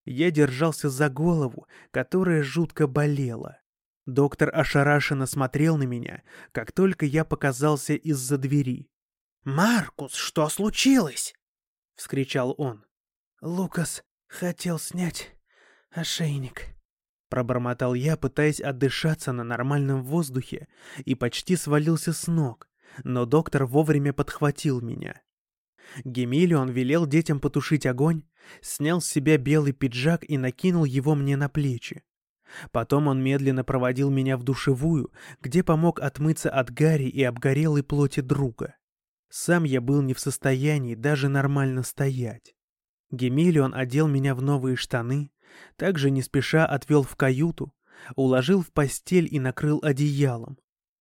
Я держался за голову, которая жутко болела. Доктор ошарашенно смотрел на меня, как только я показался из-за двери. «Маркус, что случилось?» — вскричал он. «Лукас хотел снять ошейник», Пробормотал я, пытаясь отдышаться на нормальном воздухе, и почти свалился с ног, но доктор вовремя подхватил меня. Гемилион велел детям потушить огонь, снял с себя белый пиджак и накинул его мне на плечи. Потом он медленно проводил меня в душевую, где помог отмыться от гари и обгорелой плоти друга. Сам я был не в состоянии даже нормально стоять. Гемилион одел меня в новые штаны, также не спеша отвел в каюту, уложил в постель и накрыл одеялом.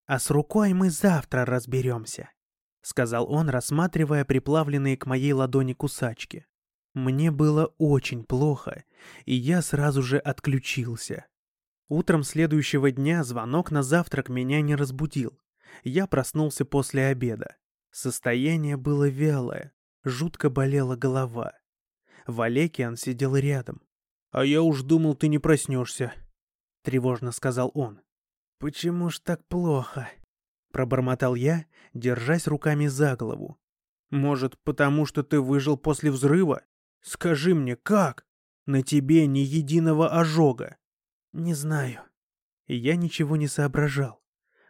«А с рукой мы завтра разберемся», — сказал он, рассматривая приплавленные к моей ладони кусачки. Мне было очень плохо, и я сразу же отключился. Утром следующего дня звонок на завтрак меня не разбудил. Я проснулся после обеда. Состояние было вялое, жутко болела голова. Валекиан сидел рядом. «А я уж думал, ты не проснешься», — тревожно сказал он. «Почему ж так плохо?» — пробормотал я, держась руками за голову. «Может, потому что ты выжил после взрыва? Скажи мне, как? На тебе ни единого ожога». «Не знаю». Я ничего не соображал.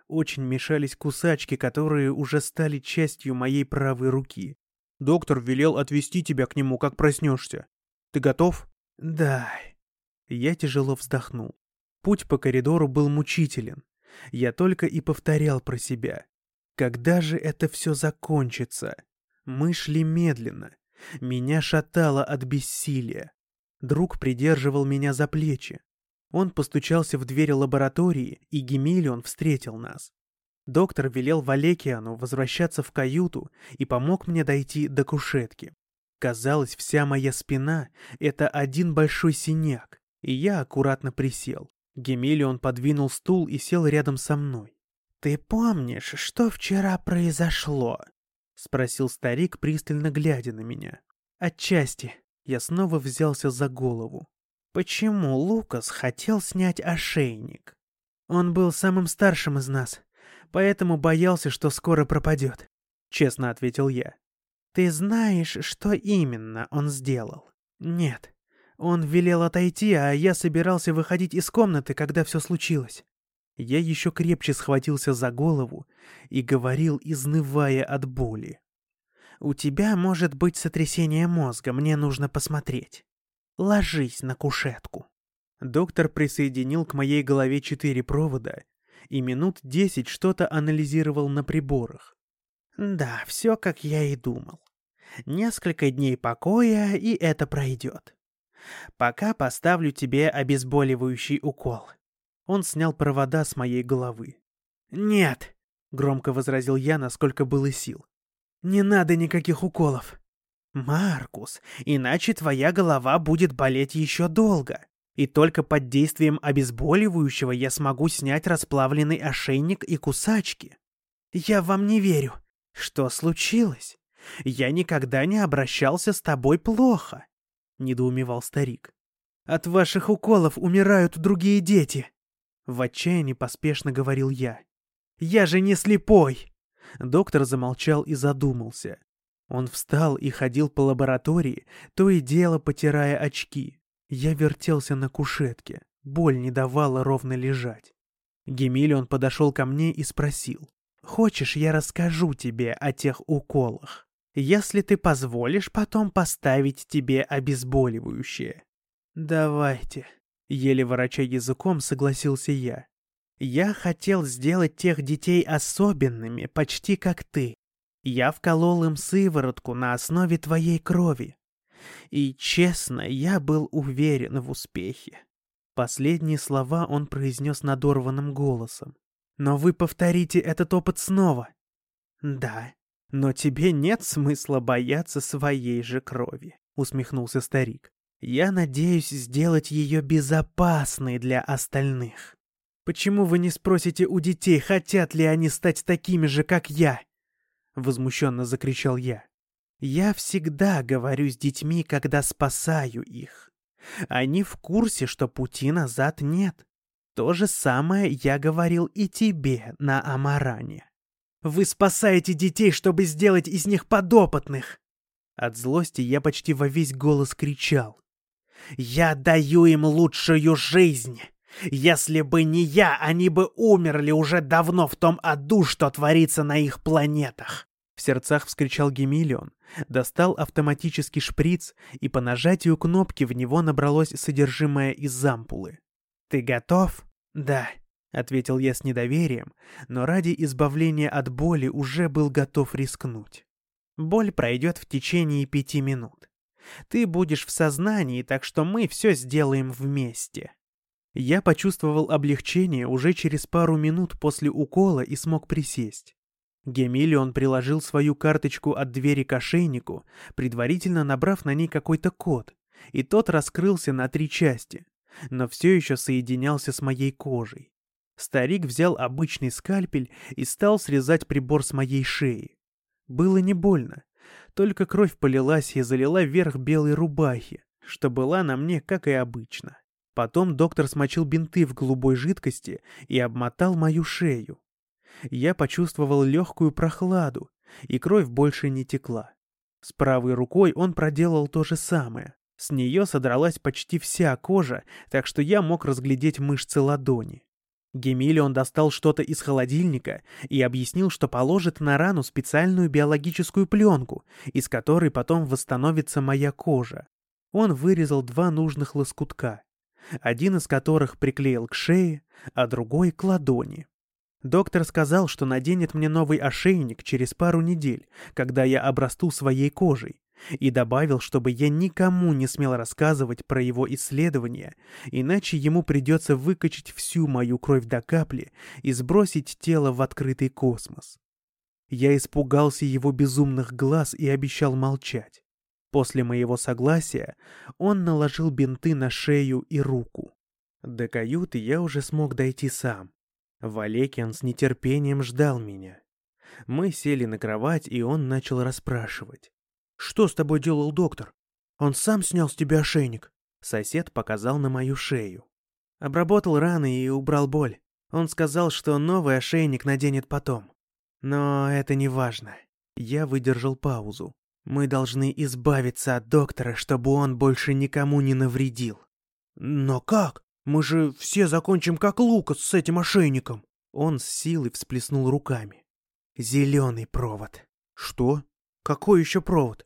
Очень мешались кусачки, которые уже стали частью моей правой руки. Доктор велел отвезти тебя к нему, как проснешься. Ты готов? Да. Я тяжело вздохнул. Путь по коридору был мучителен. Я только и повторял про себя. Когда же это все закончится? Мы шли медленно. Меня шатало от бессилия. Друг придерживал меня за плечи. Он постучался в дверь лаборатории, и Гемилион встретил нас. Доктор велел Валекиану возвращаться в каюту и помог мне дойти до кушетки. Казалось, вся моя спина — это один большой синяк, и я аккуратно присел. Гемелион подвинул стул и сел рядом со мной. «Ты помнишь, что вчера произошло?» — спросил старик, пристально глядя на меня. «Отчасти». Я снова взялся за голову. «Почему Лукас хотел снять ошейник?» «Он был самым старшим из нас, поэтому боялся, что скоро пропадет», — честно ответил я. «Ты знаешь, что именно он сделал?» «Нет. Он велел отойти, а я собирался выходить из комнаты, когда все случилось». Я еще крепче схватился за голову и говорил, изнывая от боли. «У тебя может быть сотрясение мозга, мне нужно посмотреть. Ложись на кушетку». Доктор присоединил к моей голове четыре провода и минут десять что-то анализировал на приборах. «Да, все как я и думал. Несколько дней покоя, и это пройдет. Пока поставлю тебе обезболивающий укол. Он снял провода с моей головы. «Нет!» — громко возразил я, насколько было сил. «Не надо никаких уколов!» «Маркус, иначе твоя голова будет болеть еще долго, и только под действием обезболивающего я смогу снять расплавленный ошейник и кусачки. Я вам не верю. Что случилось? Я никогда не обращался с тобой плохо», — недоумевал старик. «От ваших уколов умирают другие дети», в отчаянии поспешно говорил я. «Я же не слепой!» Доктор замолчал и задумался. Он встал и ходил по лаборатории, то и дело потирая очки. Я вертелся на кушетке. Боль не давала ровно лежать. Гемилион подошел ко мне и спросил. «Хочешь, я расскажу тебе о тех уколах? Если ты позволишь потом поставить тебе обезболивающее?» «Давайте», Еле вороча языком согласился я. «Я хотел сделать тех детей особенными, почти как ты. Я вколол им сыворотку на основе твоей крови. И, честно, я был уверен в успехе». Последние слова он произнес надорванным голосом. «Но вы повторите этот опыт снова?» «Да, но тебе нет смысла бояться своей же крови», — усмехнулся старик. Я надеюсь сделать ее безопасной для остальных. Почему вы не спросите у детей, хотят ли они стать такими же, как я? Возмущенно закричал я. Я всегда говорю с детьми, когда спасаю их. Они в курсе, что пути назад нет. То же самое я говорил и тебе на Амаране. Вы спасаете детей, чтобы сделать из них подопытных. От злости я почти во весь голос кричал. Я даю им лучшую жизнь. Если бы не я, они бы умерли уже давно в том аду, что творится на их планетах. В сердцах вскричал Гемиллион, достал автоматический шприц, и по нажатию кнопки в него набралось содержимое из ампулы. «Ты готов?» «Да», — ответил я с недоверием, но ради избавления от боли уже был готов рискнуть. «Боль пройдет в течение пяти минут. Ты будешь в сознании, так что мы все сделаем вместе». Я почувствовал облегчение уже через пару минут после укола и смог присесть. Гемиллион приложил свою карточку от двери к ошейнику, предварительно набрав на ней какой-то код, и тот раскрылся на три части, но все еще соединялся с моей кожей. Старик взял обычный скальпель и стал срезать прибор с моей шеи. Было не больно, только кровь полилась и залила вверх белой рубахи, что была на мне, как и обычно. Потом доктор смочил бинты в голубой жидкости и обмотал мою шею. Я почувствовал легкую прохладу, и кровь больше не текла. С правой рукой он проделал то же самое. С нее содралась почти вся кожа, так что я мог разглядеть мышцы ладони. Гемиллион достал что-то из холодильника и объяснил, что положит на рану специальную биологическую пленку, из которой потом восстановится моя кожа. Он вырезал два нужных лоскутка, один из которых приклеил к шее, а другой — к ладони. Доктор сказал, что наденет мне новый ошейник через пару недель, когда я обрасту своей кожей, и добавил, чтобы я никому не смел рассказывать про его исследования, иначе ему придется выкачать всю мою кровь до капли и сбросить тело в открытый космос. Я испугался его безумных глаз и обещал молчать. После моего согласия он наложил бинты на шею и руку. До каюты я уже смог дойти сам. Валекиан с нетерпением ждал меня. Мы сели на кровать, и он начал расспрашивать. «Что с тобой делал доктор? Он сам снял с тебя ошейник?» Сосед показал на мою шею. Обработал раны и убрал боль. Он сказал, что новый ошейник наденет потом. Но это не важно. Я выдержал паузу. Мы должны избавиться от доктора, чтобы он больше никому не навредил. Но как? Мы же все закончим как Лукас с этим ошейником. Он с силой всплеснул руками. Зеленый провод. Что? Какой еще провод?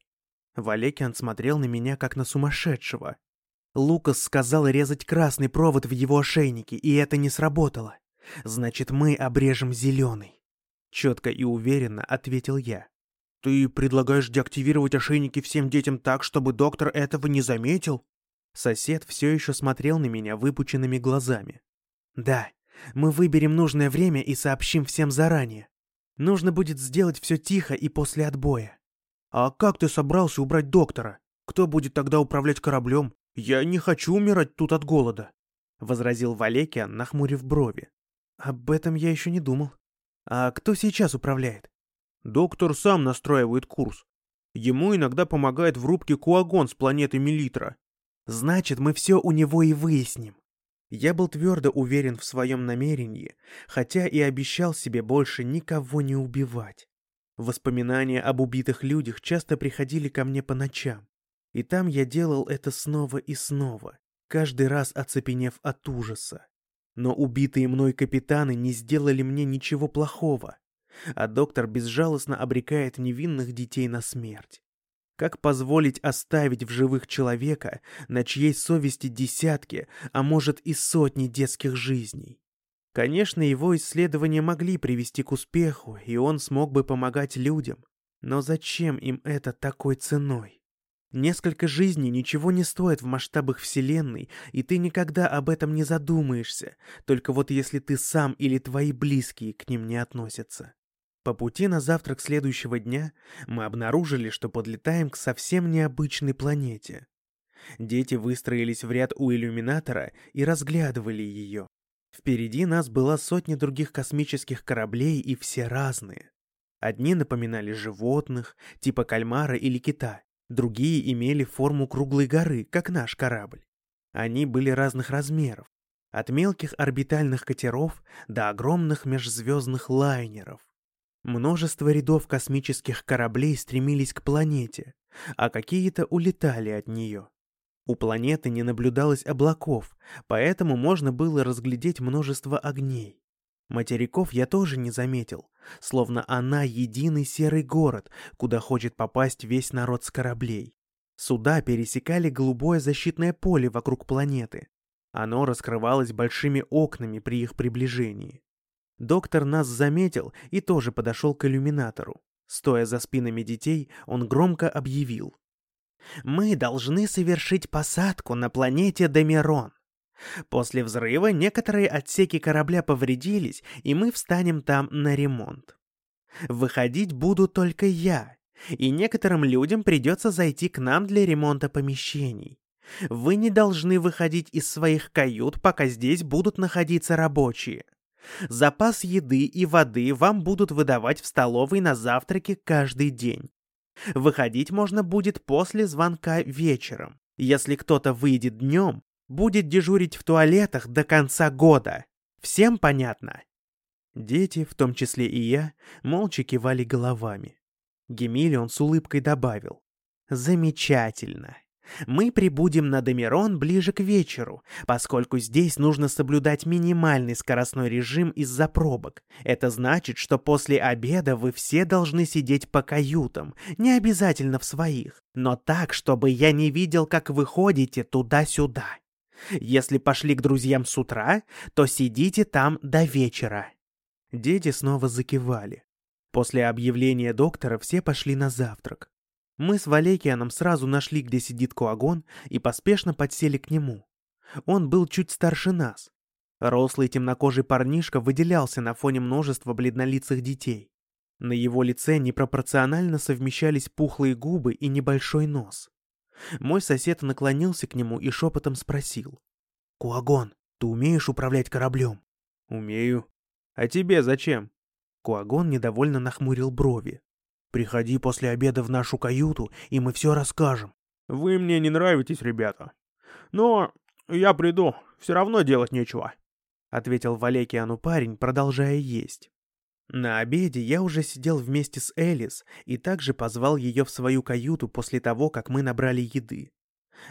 Валекиан смотрел на меня, как на сумасшедшего. Лукас сказал резать красный провод в его ошейнике, и это не сработало. Значит, мы обрежем зеленый. Четко и уверенно ответил я. Ты предлагаешь деактивировать ошейники всем детям так, чтобы доктор этого не заметил? Сосед все еще смотрел на меня выпученными глазами. Да, мы выберем нужное время и сообщим всем заранее. Нужно будет сделать все тихо и после отбоя. А как ты собрался убрать доктора? Кто будет тогда управлять кораблем? Я не хочу умирать тут от голода, возразил Валекиан, нахмурив брови. Об этом я еще не думал. А кто сейчас управляет? Доктор сам настраивает курс. Ему иногда помогает в рубке Куагон с планеты Мелитра. Значит, мы все у него и выясним. Я был твердо уверен в своем намерении, хотя и обещал себе больше никого не убивать. Воспоминания об убитых людях часто приходили ко мне по ночам, и там я делал это снова и снова, каждый раз оцепенев от ужаса. Но убитые мной капитаны не сделали мне ничего плохого, а доктор безжалостно обрекает невинных детей на смерть. Как позволить оставить в живых человека, на чьей совести десятки, а может и сотни детских жизней? Конечно, его исследования могли привести к успеху, и он смог бы помогать людям. Но зачем им это такой ценой? Несколько жизней ничего не стоит в масштабах Вселенной, и ты никогда об этом не задумаешься, только вот если ты сам или твои близкие к ним не относятся. По пути на завтрак следующего дня мы обнаружили, что подлетаем к совсем необычной планете. Дети выстроились в ряд у иллюминатора и разглядывали ее. Впереди нас была сотня других космических кораблей, и все разные. Одни напоминали животных, типа кальмара или кита, другие имели форму круглой горы, как наш корабль. Они были разных размеров, от мелких орбитальных катеров до огромных межзвездных лайнеров. Множество рядов космических кораблей стремились к планете, а какие-то улетали от нее. У планеты не наблюдалось облаков, поэтому можно было разглядеть множество огней. Материков я тоже не заметил, словно она единый серый город, куда хочет попасть весь народ с кораблей. Суда пересекали голубое защитное поле вокруг планеты. Оно раскрывалось большими окнами при их приближении. Доктор нас заметил и тоже подошел к иллюминатору. Стоя за спинами детей, он громко объявил. Мы должны совершить посадку на планете Демирон. После взрыва некоторые отсеки корабля повредились, и мы встанем там на ремонт. Выходить буду только я, и некоторым людям придется зайти к нам для ремонта помещений. Вы не должны выходить из своих кают, пока здесь будут находиться рабочие. Запас еды и воды вам будут выдавать в столовой на завтраке каждый день. Выходить можно будет после звонка вечером. Если кто-то выйдет днем, будет дежурить в туалетах до конца года. Всем понятно? Дети, в том числе и я, молча кивали головами. Гемилион с улыбкой добавил. «Замечательно. Мы прибудем на Домирон ближе к вечеру, поскольку здесь нужно соблюдать минимальный скоростной режим из-за пробок. Это значит, что после обеда вы все должны сидеть по каютам, не обязательно в своих, но так, чтобы я не видел, как вы ходите туда-сюда. Если пошли к друзьям с утра, то сидите там до вечера». Дети снова закивали. После объявления доктора все пошли на завтрак. Мы с Валекианом сразу нашли, где сидит Куагон, и поспешно подсели к нему. Он был чуть старше нас. Рослый темнокожий парнишка выделялся на фоне множества бледнолицых детей. На его лице непропорционально совмещались пухлые губы и небольшой нос. Мой сосед наклонился к нему и шепотом спросил. «Куагон, ты умеешь управлять кораблем?» «Умею. А тебе зачем?» Куагон недовольно нахмурил брови. «Приходи после обеда в нашу каюту, и мы все расскажем». «Вы мне не нравитесь, ребята. Но я приду, все равно делать нечего», — ответил Валекиану парень, продолжая есть. На обеде я уже сидел вместе с Элис и также позвал ее в свою каюту после того, как мы набрали еды.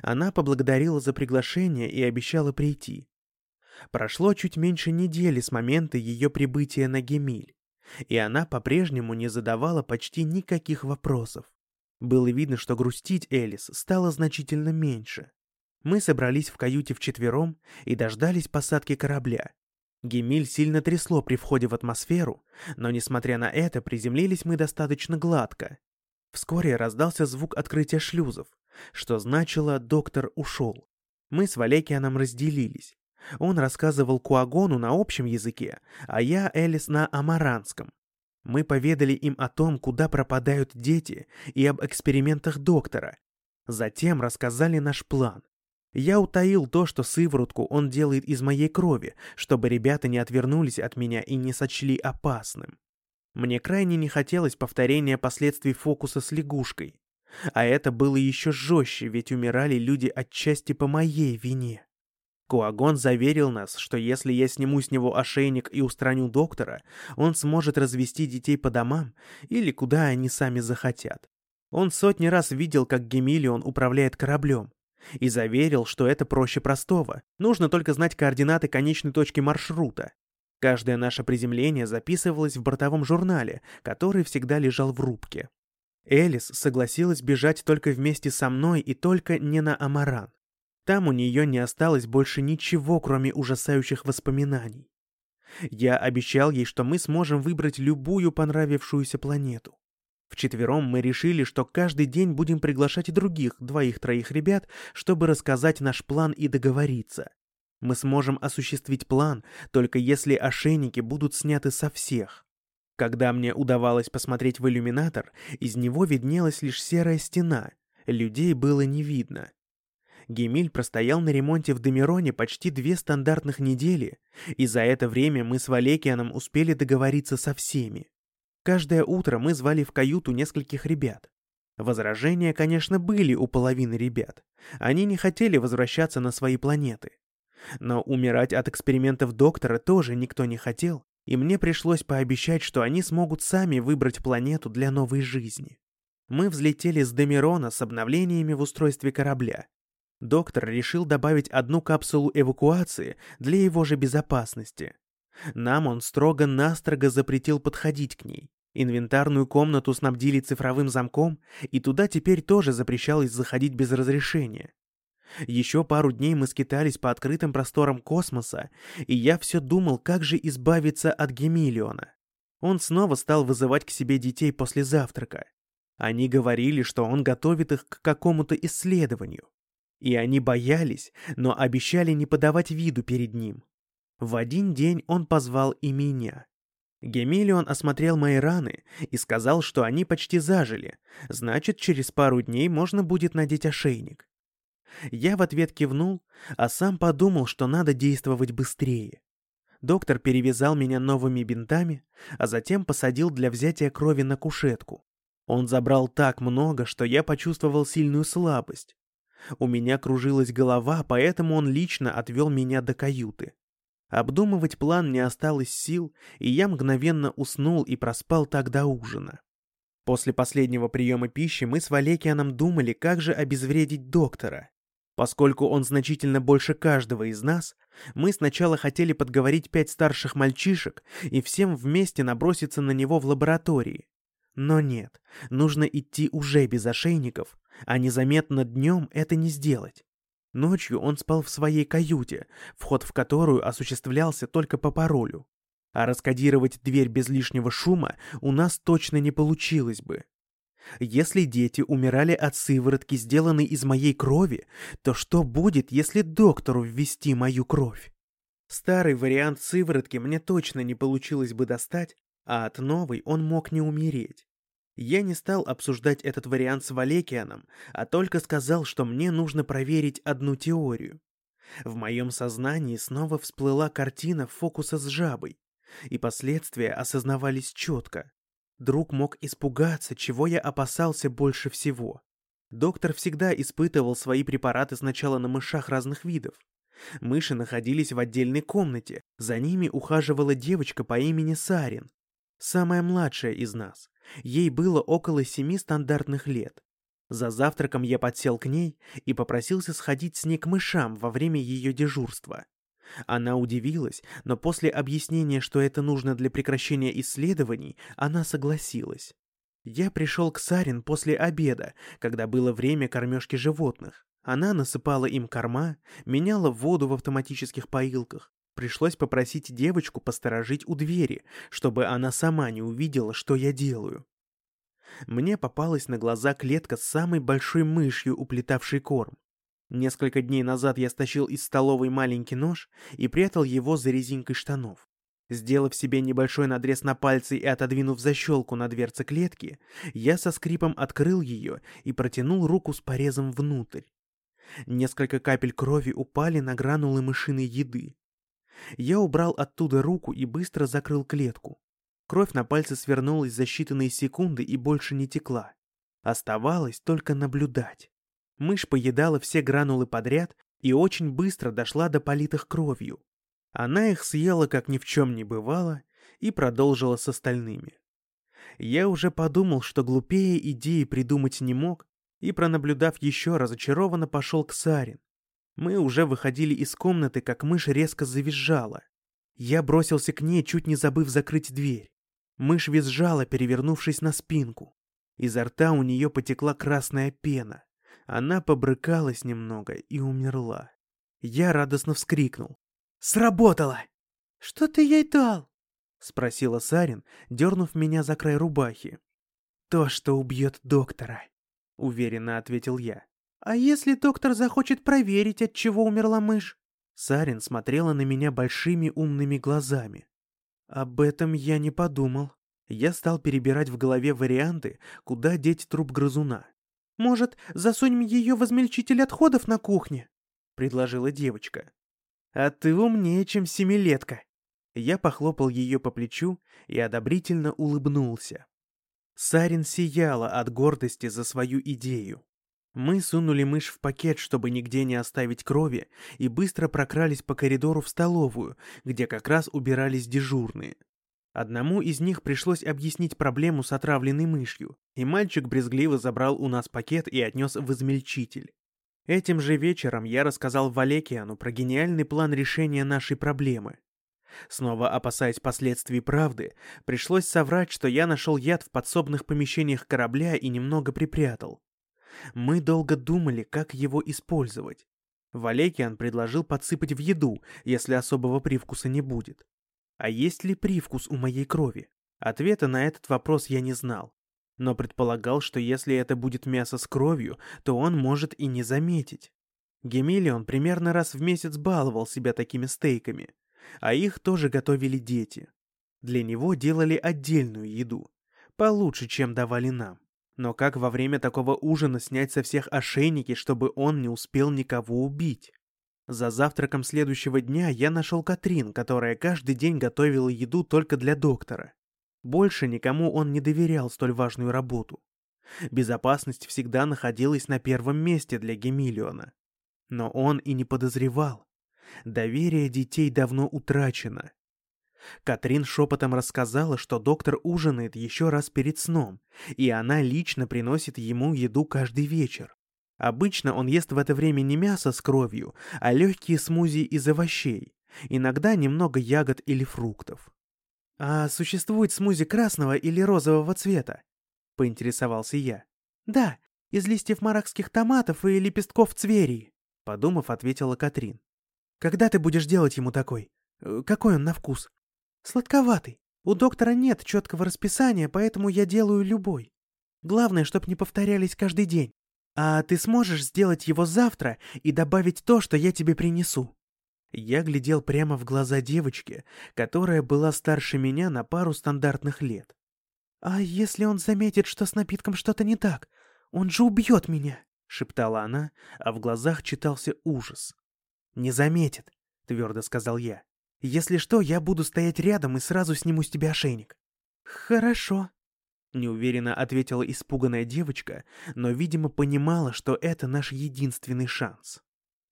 Она поблагодарила за приглашение и обещала прийти. Прошло чуть меньше недели с момента ее прибытия на Гемиль, и она по-прежнему не задавала почти никаких вопросов. Было видно, что грустить Элис стало значительно меньше. Мы собрались в каюте вчетвером и дождались посадки корабля. Гемиль сильно трясло при входе в атмосферу, но, несмотря на это, приземлились мы достаточно гладко. Вскоре раздался звук открытия шлюзов, что значило «доктор ушел». Мы с Валекианом разделились. Он рассказывал Куагону на общем языке, а я Элис на амаранском. Мы поведали им о том, куда пропадают дети, и об экспериментах доктора. Затем рассказали наш план. Я утаил то, что сыворотку он делает из моей крови, чтобы ребята не отвернулись от меня и не сочли опасным. Мне крайне не хотелось повторения последствий фокуса с лягушкой. А это было еще жестче, ведь умирали люди отчасти по моей вине. Куагон заверил нас, что если я сниму с него ошейник и устраню доктора, он сможет развести детей по домам или куда они сами захотят. Он сотни раз видел, как Гемилион управляет кораблем, и заверил, что это проще простого. Нужно только знать координаты конечной точки маршрута. Каждое наше приземление записывалось в бортовом журнале, который всегда лежал в рубке. Элис согласилась бежать только вместе со мной и только не на Амаран. Там у нее не осталось больше ничего, кроме ужасающих воспоминаний. Я обещал ей, что мы сможем выбрать любую понравившуюся планету. Вчетвером мы решили, что каждый день будем приглашать других, двоих-троих ребят, чтобы рассказать наш план и договориться. Мы сможем осуществить план, только если ошейники будут сняты со всех. Когда мне удавалось посмотреть в иллюминатор, из него виднелась лишь серая стена, людей было не видно. Гемиль простоял на ремонте в Демироне почти две стандартных недели, и за это время мы с Валекианом успели договориться со всеми. Каждое утро мы звали в каюту нескольких ребят. Возражения, конечно, были у половины ребят. Они не хотели возвращаться на свои планеты. Но умирать от экспериментов доктора тоже никто не хотел, и мне пришлось пообещать, что они смогут сами выбрать планету для новой жизни. Мы взлетели с Демирона с обновлениями в устройстве корабля. Доктор решил добавить одну капсулу эвакуации для его же безопасности. Нам он строго-настрого запретил подходить к ней. Инвентарную комнату снабдили цифровым замком, и туда теперь тоже запрещалось заходить без разрешения. Еще пару дней мы скитались по открытым просторам космоса, и я все думал, как же избавиться от Гемиллиона. Он снова стал вызывать к себе детей после завтрака. Они говорили, что он готовит их к какому-то исследованию. И они боялись, но обещали не подавать виду перед ним. В один день он позвал и меня. Гемиллион осмотрел мои раны и сказал, что они почти зажили, значит, через пару дней можно будет надеть ошейник. Я в ответ кивнул, а сам подумал, что надо действовать быстрее. Доктор перевязал меня новыми бинтами, а затем посадил для взятия крови на кушетку. Он забрал так много, что я почувствовал сильную слабость. У меня кружилась голова, поэтому он лично отвел меня до каюты. Обдумывать план не осталось сил, и я мгновенно уснул и проспал так до ужина. После последнего приема пищи мы с Валекианом думали, как же обезвредить доктора. Поскольку он значительно больше каждого из нас, мы сначала хотели подговорить пять старших мальчишек и всем вместе наброситься на него в лаборатории. Но нет, нужно идти уже без ошейников, а незаметно днем это не сделать. Ночью он спал в своей каюте, вход в которую осуществлялся только по паролю. А раскодировать дверь без лишнего шума у нас точно не получилось бы. Если дети умирали от сыворотки, сделанной из моей крови, то что будет, если доктору ввести мою кровь? Старый вариант сыворотки мне точно не получилось бы достать, а от новой он мог не умереть. Я не стал обсуждать этот вариант с Валекианом, а только сказал, что мне нужно проверить одну теорию. В моем сознании снова всплыла картина фокуса с жабой, и последствия осознавались четко. Друг мог испугаться, чего я опасался больше всего. Доктор всегда испытывал свои препараты сначала на мышах разных видов. Мыши находились в отдельной комнате, за ними ухаживала девочка по имени Сарин, самая младшая из нас. Ей было около семи стандартных лет. За завтраком я подсел к ней и попросился сходить с ней к мышам во время ее дежурства. Она удивилась, но после объяснения, что это нужно для прекращения исследований, она согласилась. Я пришел к Сарин после обеда, когда было время кормежки животных. Она насыпала им корма, меняла воду в автоматических поилках. Пришлось попросить девочку посторожить у двери, чтобы она сама не увидела, что я делаю. Мне попалась на глаза клетка с самой большой мышью, уплетавшей корм. Несколько дней назад я стащил из столовой маленький нож и прятал его за резинкой штанов. Сделав себе небольшой надрез на пальце и отодвинув защелку на дверце клетки, я со скрипом открыл ее и протянул руку с порезом внутрь. Несколько капель крови упали на гранулы мышиной еды. Я убрал оттуда руку и быстро закрыл клетку. Кровь на пальце свернулась за считанные секунды и больше не текла. Оставалось только наблюдать. Мышь поедала все гранулы подряд и очень быстро дошла до политых кровью. Она их съела, как ни в чем не бывало, и продолжила с остальными. Я уже подумал, что глупее идеи придумать не мог, и, пронаблюдав еще, разочарованно пошел к Сарин. Мы уже выходили из комнаты, как мышь резко завизжала. Я бросился к ней, чуть не забыв закрыть дверь. Мышь визжала, перевернувшись на спинку. Изо рта у нее потекла красная пена. Она побрыкалась немного и умерла. Я радостно вскрикнул. «Сработало!» «Что ты ей дал?» — спросила Сарин, дернув меня за край рубахи. «То, что убьет доктора», — уверенно ответил я. «А если доктор захочет проверить, от чего умерла мышь?» Сарин смотрела на меня большими умными глазами. Об этом я не подумал. Я стал перебирать в голове варианты, куда деть труп грызуна. «Может, засунем ее в измельчитель отходов на кухне?» — предложила девочка. «А ты умнее, чем семилетка». Я похлопал ее по плечу и одобрительно улыбнулся. Сарин сияла от гордости за свою идею. Мы сунули мышь в пакет, чтобы нигде не оставить крови, и быстро прокрались по коридору в столовую, где как раз убирались дежурные. Одному из них пришлось объяснить проблему с отравленной мышью, и мальчик брезгливо забрал у нас пакет и отнес в измельчитель. Этим же вечером я рассказал Валекиану про гениальный план решения нашей проблемы. Снова опасаясь последствий правды, пришлось соврать, что я нашел яд в подсобных помещениях корабля и немного припрятал. Мы долго думали, как его использовать. Валекиан предложил подсыпать в еду, если особого привкуса не будет. А есть ли привкус у моей крови? Ответа на этот вопрос я не знал. Но предполагал, что если это будет мясо с кровью, то он может и не заметить. Гемилион примерно раз в месяц баловал себя такими стейками, а их тоже готовили дети. Для него делали отдельную еду, получше, чем давали нам. Но как во время такого ужина снять со всех ошейники, чтобы он не успел никого убить? За завтраком следующего дня я нашел Катрин, которая каждый день готовила еду только для доктора. Больше никому он не доверял столь важную работу. Безопасность всегда находилась на первом месте для Гемиллиона. Но он и не подозревал. Доверие детей давно утрачено. Катрин шепотом рассказала, что доктор ужинает еще раз перед сном, и она лично приносит ему еду каждый вечер. Обычно он ест в это время не мясо с кровью, а легкие смузи из овощей, иногда немного ягод или фруктов. «А существует смузи красного или розового цвета?» — поинтересовался я. «Да, из листьев маракских томатов и лепестков цверии», — подумав, ответила Катрин. «Когда ты будешь делать ему такой? Э, какой он на вкус?» Сладковатый. У доктора нет четкого расписания, поэтому я делаю любой. Главное, чтоб не повторялись каждый день. А ты сможешь сделать его завтра и добавить то, что я тебе принесу?» Я глядел прямо в глаза девочки, которая была старше меня на пару стандартных лет. «А если он заметит, что с напитком что-то не так? Он же убьет меня!» — шептала она, а в глазах читался ужас. «Не заметит», — твердо сказал я. «Если что, я буду стоять рядом и сразу сниму с тебя ошейник». «Хорошо», — неуверенно ответила испуганная девочка, но, видимо, понимала, что это наш единственный шанс.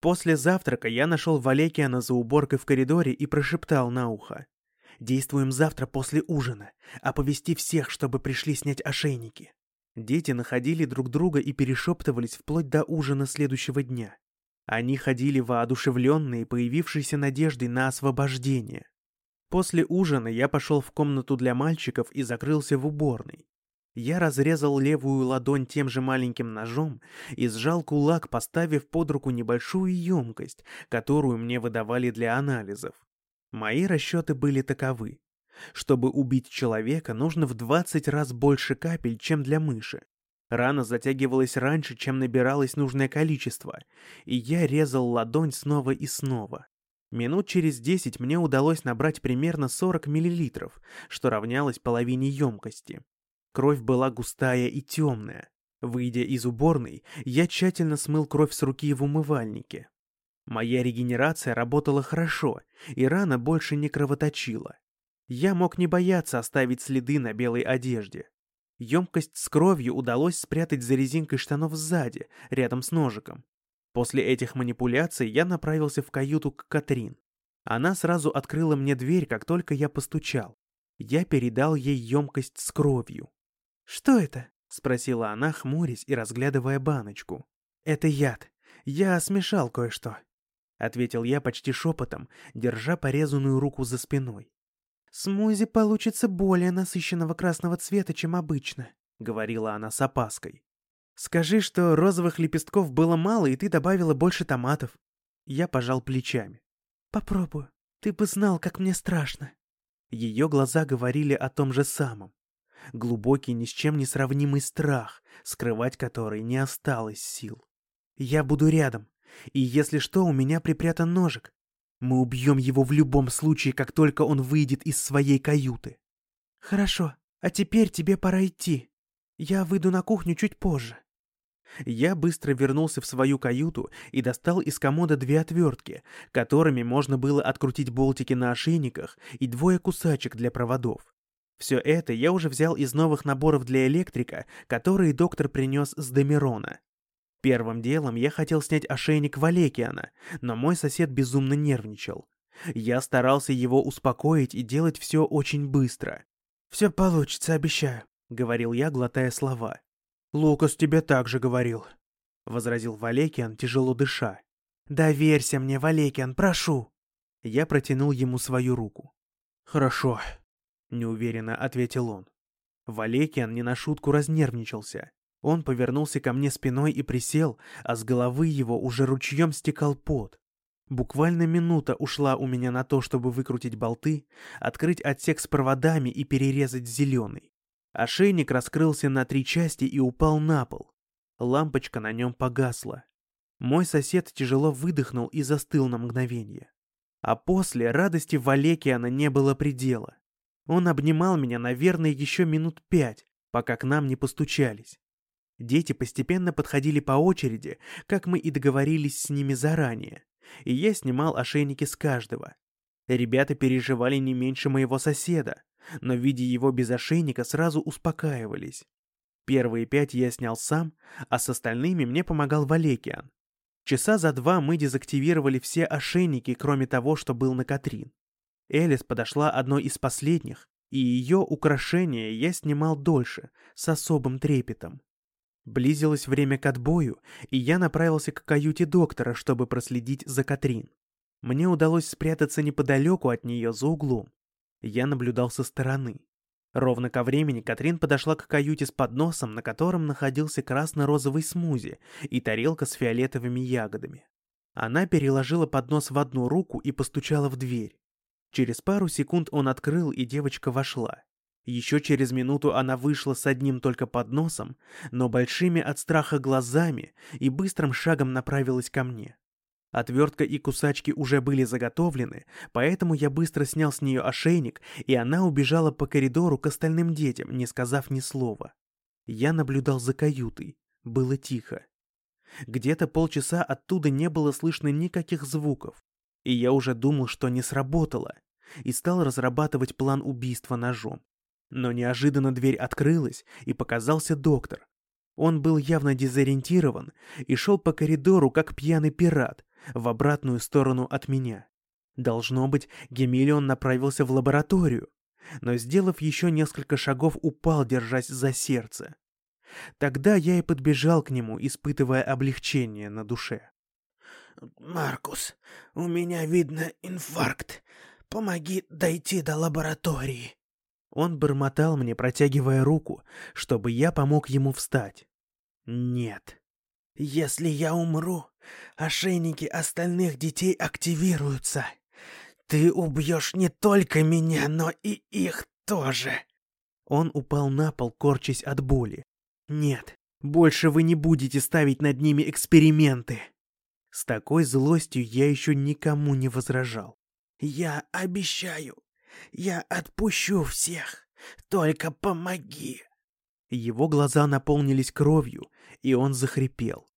После завтрака я нашел Валекиана за уборкой в коридоре и прошептал на ухо. Действуем завтра после ужина. Оповести всех, чтобы пришли снять ошейники». Дети находили друг друга и перешептывались вплоть до ужина следующего дня. Они ходили воодушевленные, появившейся надеждой на освобождение. После ужина я пошел в комнату для мальчиков и закрылся в уборной. Я разрезал левую ладонь тем же маленьким ножом и сжал кулак, поставив под руку небольшую емкость, которую мне выдавали для анализов. Мои расчеты были таковы. Чтобы убить человека, нужно в 20 раз больше капель, чем для мыши. Рана затягивалась раньше, чем набиралось нужное количество, и я резал ладонь снова и снова. Минут через 10 мне удалось набрать примерно 40 мл, что равнялось половине емкости. Кровь была густая и темная. Выйдя из уборной, я тщательно смыл кровь с руки в умывальнике. Моя регенерация работала хорошо, и рана больше не кровоточила. Я мог не бояться оставить следы на белой одежде. Емкость с кровью удалось спрятать за резинкой штанов сзади, рядом с ножиком. После этих манипуляций я направился в каюту к Катрин. Она сразу открыла мне дверь, как только я постучал. Я передал ей емкость с кровью. «Что это?» — спросила она, хмурясь и разглядывая баночку. «Это яд. Я смешал кое-что. — ответил я почти шепотом, держа порезанную руку за спиной. «Смузи получится более насыщенного красного цвета, чем обычно», — говорила она с опаской. «Скажи, что розовых лепестков было мало, и ты добавила больше томатов». Я пожал плечами. «Попробую. Ты бы знал, как мне страшно». Ее глаза говорили о том же самом. Глубокий, ни с чем не сравнимый страх, скрывать который не осталось сил. «Я буду рядом», и если что, у меня припрятан ножик. Мы убьем его в любом случае, как только он выйдет из своей каюты. Хорошо, а теперь тебе пора идти. Я выйду на кухню чуть позже. Я быстро вернулся в свою каюту и достал из комода две отвертки, которыми можно было открутить болтики на ошейниках и двое кусачек для проводов. Все это я уже взял из новых наборов для электрика, которые доктор принес с Демирона. Первым делом я хотел снять ошейник Валекиана, но мой сосед безумно нервничал. Я старался его успокоить и делать все очень быстро. «Все получится, обещаю», — говорил я, глотая слова. «Лукас тебе так же говорил», — возразил Валекиан, тяжело дыша. «Доверься мне, Валекиан, прошу!» Я протянул ему свою руку. «Хорошо», — неуверенно ответил он. Валекиан не на шутку разнервничался. Он повернулся ко мне спиной и присел, а с головы его уже ручьем стекал пот. Буквально минута ушла у меня на то, чтобы выкрутить болты, открыть отсек с проводами и перерезать зеленый. Ошейник раскрылся на три части и упал на пол. Лампочка на нем погасла. Мой сосед тяжело выдохнул и застыл на мгновение. А после радости Валекиана не было предела. Он обнимал меня, наверное, еще минут пять, пока к нам не постучались. Дети постепенно подходили по очереди, как мы и договорились с ними заранее, и я снимал ошейники с каждого. Ребята переживали не меньше моего соседа, но, видя его без ошейника, сразу успокаивались. Первые пять я снял сам, а с остальными мне помогал Валекиан. Часа за два мы дезактивировали все ошейники, кроме того, что был на Катрин. Элис подошла одной из последних, и ее украшения я снимал дольше, с особым трепетом. Близилось время к отбою, и я направился к каюте доктора, чтобы проследить за Катрин. Мне удалось спрятаться неподалеку от нее за углом. Я наблюдал со стороны. Ровно ко времени Катрин подошла к каюте с подносом, на котором находился красно-розовый смузи и тарелка с фиолетовыми ягодами. Она переложила поднос в одну руку и постучала в дверь. Через пару секунд он открыл, и девочка вошла. Еще через минуту она вышла с одним только подносом, но большими от страха глазами и быстрым шагом направилась ко мне. Отвертка и кусачки уже были заготовлены, поэтому я быстро снял с нее ошейник, и она убежала по коридору к остальным детям, не сказав ни слова. Я наблюдал за каютой. Было тихо. Где-то полчаса оттуда не было слышно никаких звуков, и я уже думал, что не сработало, и стал разрабатывать план убийства ножом. Но неожиданно дверь открылась, и показался доктор. Он был явно дезориентирован и шел по коридору, как пьяный пират, в обратную сторону от меня. Должно быть, Гемиллион направился в лабораторию, но, сделав еще несколько шагов, упал, держась за сердце. Тогда я и подбежал к нему, испытывая облегчение на душе. «Маркус, у меня, видно, инфаркт. Помоги дойти до лаборатории». Он бормотал мне, протягивая руку, чтобы я помог ему встать. «Нет». «Если я умру, ошейники остальных детей активируются. Ты убьешь не только меня, но и их тоже». Он упал на пол, корчась от боли. «Нет, больше вы не будете ставить над ними эксперименты!» С такой злостью я еще никому не возражал. «Я обещаю, я отпущу всех, только помоги!» Его глаза наполнились кровью, и он захрипел.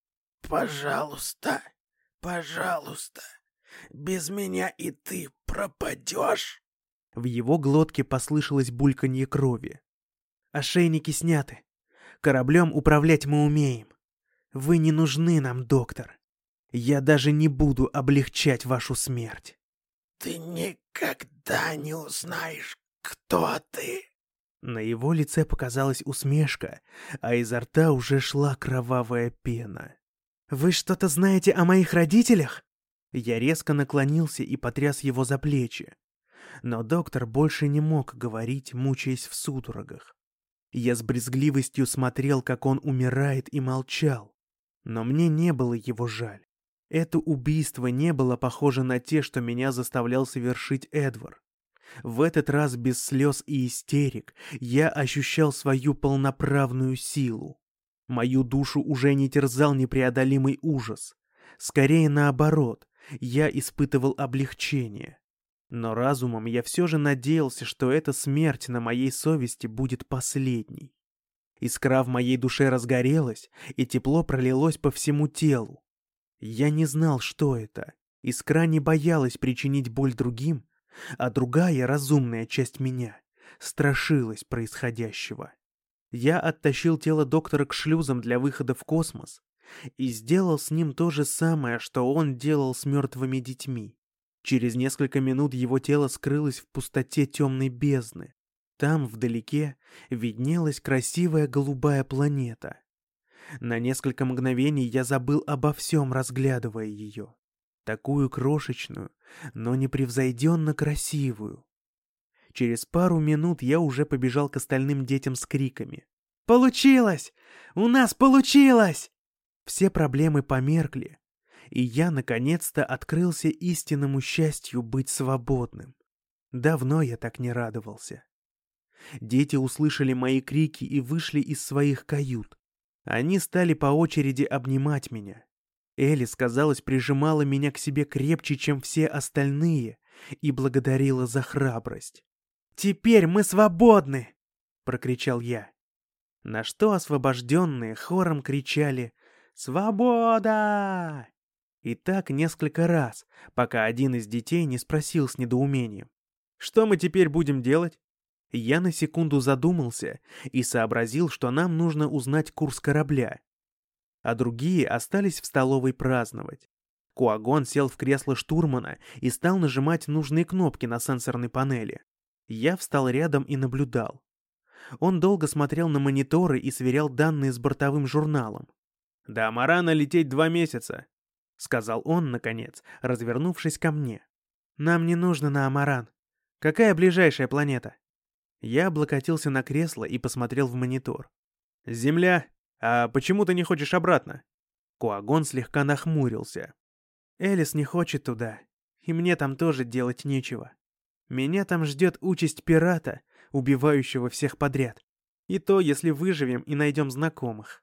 «Пожалуйста, пожалуйста, без меня и ты пропадешь!» В его глотке послышалось бульканье крови. «Ошейники сняты. Кораблем управлять мы умеем. Вы не нужны нам, доктор. Я даже не буду облегчать вашу смерть». «Ты никогда не узнаешь, кто ты!» На его лице показалась усмешка, а изо рта уже шла кровавая пена. «Вы что-то знаете о моих родителях?» Я резко наклонился и потряс его за плечи. Но доктор больше не мог говорить, мучаясь в судорогах. Я с брезгливостью смотрел, как он умирает, и молчал. Но мне не было его жаль. Это убийство не было похоже на те, что меня заставлял совершить Эдвард. В этот раз без слез и истерик я ощущал свою полноправную силу. Мою душу уже не терзал непреодолимый ужас. Скорее наоборот, я испытывал облегчение. Но разумом я все же надеялся, что эта смерть на моей совести будет последней. Искра в моей душе разгорелась, и тепло пролилось по всему телу. Я не знал, что это. Искра не боялась причинить боль другим, а другая разумная часть меня страшилась происходящего. Я оттащил тело доктора к шлюзам для выхода в космос и сделал с ним то же самое, что он делал с мертвыми детьми. Через несколько минут его тело скрылось в пустоте темной бездны. Там, вдалеке, виднелась красивая голубая планета. На несколько мгновений я забыл обо всем, разглядывая ее. Такую крошечную, но непревзойденно красивую. Через пару минут я уже побежал к остальным детям с криками. «Получилось! У нас получилось!» Все проблемы померкли, и я наконец-то открылся истинному счастью быть свободным. Давно я так не радовался. Дети услышали мои крики и вышли из своих кают. Они стали по очереди обнимать меня. Элис, казалось, прижимала меня к себе крепче, чем все остальные, и благодарила за храбрость. «Теперь мы свободны!» — прокричал я. На что освобожденные хором кричали «Свобода!» И так несколько раз, пока один из детей не спросил с недоумением. «Что мы теперь будем делать?» Я на секунду задумался и сообразил, что нам нужно узнать курс корабля. А другие остались в столовой праздновать. Куагон сел в кресло штурмана и стал нажимать нужные кнопки на сенсорной панели. Я встал рядом и наблюдал. Он долго смотрел на мониторы и сверял данные с бортовым журналом. «До Амарана лететь два месяца сказал он, наконец, развернувшись ко мне. «Нам не нужно на Амаран. Какая ближайшая планета?» Я облокотился на кресло и посмотрел в монитор. «Земля. А почему ты не хочешь обратно?» Куагон слегка нахмурился. «Элис не хочет туда, и мне там тоже делать нечего. Меня там ждет участь пирата, убивающего всех подряд. И то, если выживем и найдем знакомых».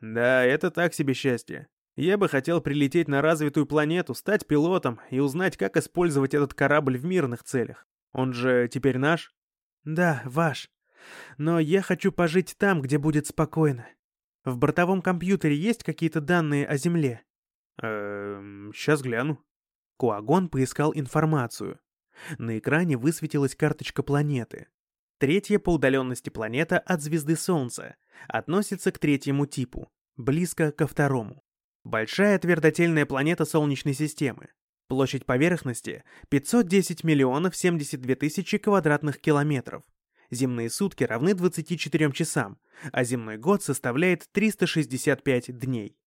«Да, это так себе счастье. Я бы хотел прилететь на развитую планету, стать пилотом и узнать, как использовать этот корабль в мирных целях. Он же теперь наш? Да, ваш. Но я хочу пожить там, где будет спокойно. В бортовом компьютере есть какие-то данные о Земле? Эм, сейчас гляну. Куагон поискал информацию. На экране высветилась карточка планеты. Третья по удаленности планета от звезды Солнца относится к третьему типу, близко ко второму. Большая твердотельная планета Солнечной системы. Площадь поверхности 510 миллионов 72 тысячи квадратных километров. Земные сутки равны 24 часам, а земной год составляет 365 дней.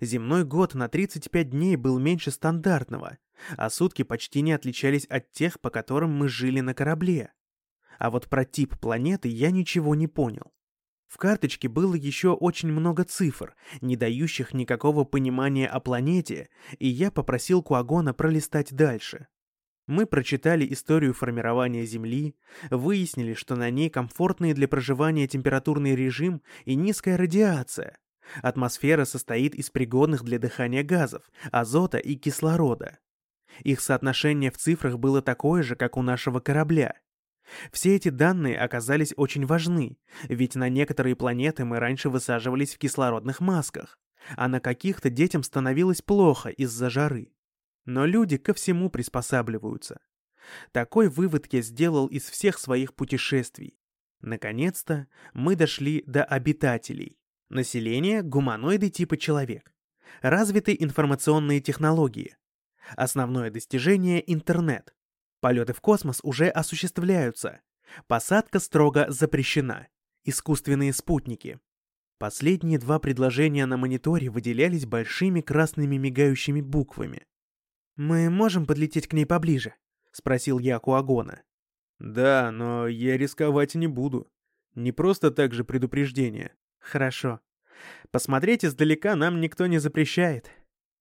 Земной год на 35 дней был меньше стандартного, а сутки почти не отличались от тех, по которым мы жили на корабле. А вот про тип планеты я ничего не понял. В карточке было еще очень много цифр, не дающих никакого понимания о планете, и я попросил Куагона пролистать дальше. Мы прочитали историю формирования Земли, выяснили, что на ней комфортный для проживания температурный режим и низкая радиация. Атмосфера состоит из пригодных для дыхания газов, азота и кислорода. Их соотношение в цифрах было такое же, как у нашего корабля. Все эти данные оказались очень важны, ведь на некоторые планеты мы раньше высаживались в кислородных масках, а на каких-то детям становилось плохо из-за жары. Но люди ко всему приспосабливаются. Такой вывод я сделал из всех своих путешествий. Наконец-то мы дошли до обитателей. Население – гуманоиды типа человек. Развиты информационные технологии. Основное достижение – интернет. Полеты в космос уже осуществляются. Посадка строго запрещена. Искусственные спутники. Последние два предложения на мониторе выделялись большими красными мигающими буквами. «Мы можем подлететь к ней поближе?» — спросил я Куагона. «Да, но я рисковать не буду. Не просто так же предупреждение». «Хорошо. Посмотреть издалека нам никто не запрещает».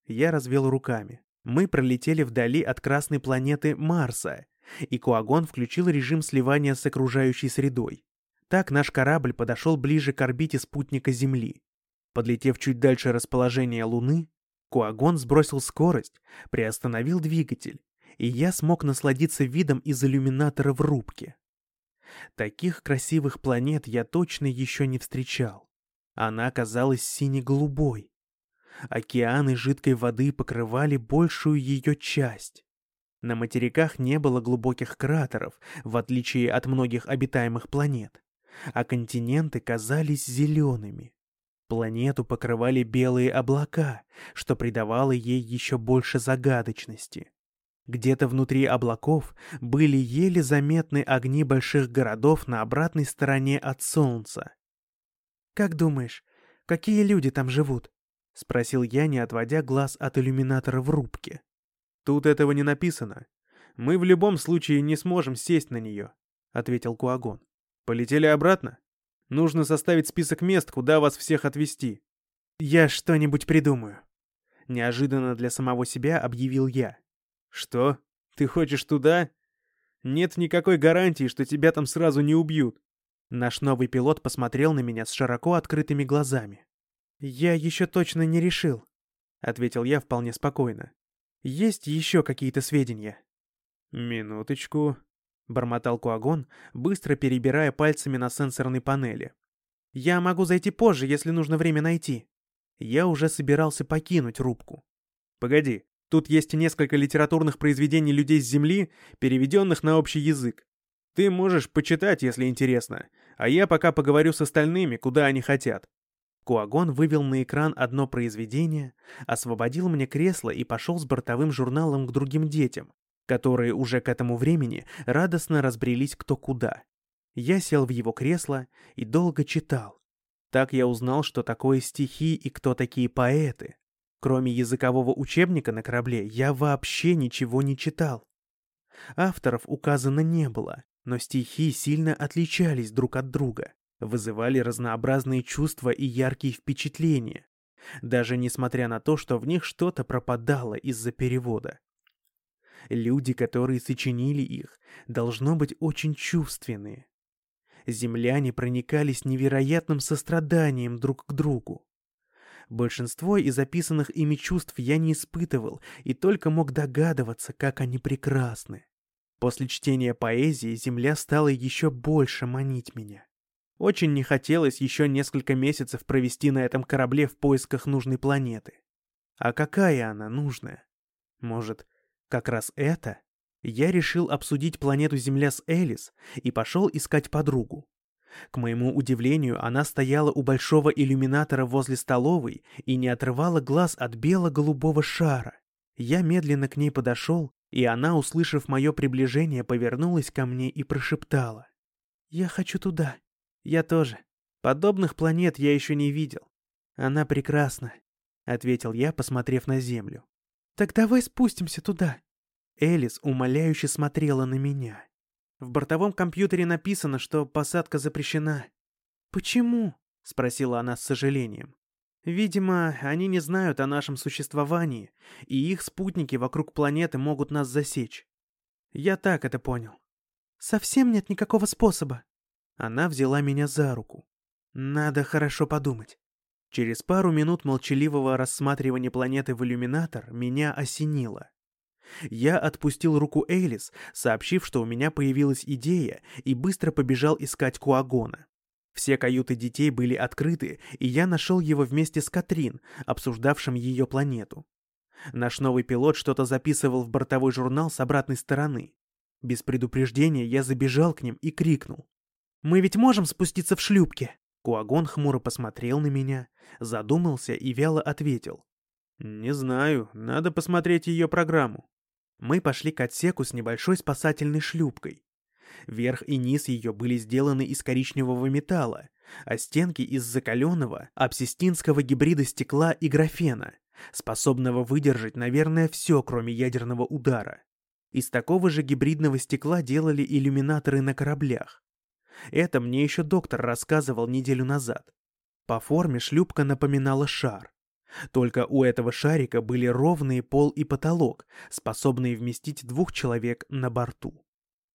Я развел руками. Мы пролетели вдали от красной планеты Марса, и Куагон включил режим сливания с окружающей средой. Так наш корабль подошел ближе к орбите спутника Земли. Подлетев чуть дальше расположения Луны, Куагон сбросил скорость, приостановил двигатель, и я смог насладиться видом из иллюминатора в рубке. Таких красивых планет я точно еще не встречал. Она казалась сине-голубой, Океаны жидкой воды покрывали большую ее часть. На материках не было глубоких кратеров, в отличие от многих обитаемых планет, а континенты казались зелеными. Планету покрывали белые облака, что придавало ей еще больше загадочности. Где-то внутри облаков были еле заметны огни больших городов на обратной стороне от Солнца. «Как думаешь, какие люди там живут?» — спросил я, не отводя глаз от иллюминатора в рубке. «Тут этого не написано. Мы в любом случае не сможем сесть на нее», — ответил Куагон. «Полетели обратно? Нужно составить список мест, куда вас всех отвезти». «Я что-нибудь придумаю», — неожиданно для самого себя объявил я. «Что? Ты хочешь туда? Нет никакой гарантии, что тебя там сразу не убьют». Наш новый пилот посмотрел на меня с широко открытыми глазами. «Я еще точно не решил», — ответил я вполне спокойно. «Есть еще какие-то сведения?» «Минуточку», — бормотал Куагон, быстро перебирая пальцами на сенсорной панели. «Я могу зайти позже, если нужно время найти». Я уже собирался покинуть рубку. «Погоди, тут есть несколько литературных произведений людей с Земли, переведенных на общий язык. Ты можешь почитать, если интересно, а я пока поговорю с остальными, куда они хотят. Куагон вывел на экран одно произведение, освободил мне кресло и пошел с бортовым журналом к другим детям, которые уже к этому времени радостно разбрелись кто куда. Я сел в его кресло и долго читал. Так я узнал, что такое стихи и кто такие поэты. Кроме языкового учебника на корабле, я вообще ничего не читал. Авторов указано не было, но стихи сильно отличались друг от друга вызывали разнообразные чувства и яркие впечатления, даже несмотря на то, что в них что-то пропадало из-за перевода. Люди, которые сочинили их, должно быть очень чувственные. Земляне проникались невероятным состраданием друг к другу. Большинство из записанных ими чувств я не испытывал и только мог догадываться, как они прекрасны. После чтения поэзии земля стала еще больше манить меня. Очень не хотелось еще несколько месяцев провести на этом корабле в поисках нужной планеты. А какая она нужная? Может, как раз это? Я решил обсудить планету Земля с Элис и пошел искать подругу. К моему удивлению, она стояла у большого иллюминатора возле столовой и не отрывала глаз от бело-голубого шара. Я медленно к ней подошел, и она, услышав мое приближение, повернулась ко мне и прошептала. «Я хочу туда. Я тоже. Подобных планет я еще не видел. Она прекрасна», — ответил я, посмотрев на Землю. «Так давай спустимся туда». Элис умоляюще смотрела на меня. В бортовом компьютере написано, что посадка запрещена. «Почему?» — спросила она с сожалением. «Видимо, они не знают о нашем существовании, и их спутники вокруг планеты могут нас засечь. Я так это понял. Совсем нет никакого способа». Она взяла меня за руку. «Надо хорошо подумать». Через пару минут молчаливого рассматривания планеты в иллюминатор меня осенило. Я отпустил руку Эйлис, сообщив, что у меня появилась идея, и быстро побежал искать Куагона. Все каюты детей были открыты, и я нашел его вместе с Катрин, обсуждавшим ее планету. Наш новый пилот что-то записывал в бортовой журнал с обратной стороны. Без предупреждения я забежал к ним и крикнул. «Мы ведь можем спуститься в шлюпке?» Куагон хмуро посмотрел на меня, задумался и вяло ответил. «Не знаю, надо посмотреть ее программу». Мы пошли к отсеку с небольшой спасательной шлюпкой. Верх и низ ее были сделаны из коричневого металла, а стенки из закаленного абсистинского гибрида стекла и графена, способного выдержать, наверное, все, кроме ядерного удара. Из такого же гибридного стекла делали иллюминаторы на кораблях. Это мне еще доктор рассказывал неделю назад. По форме шлюпка напоминала шар. Только у этого шарика были ровные пол и потолок, способные вместить двух человек на борту.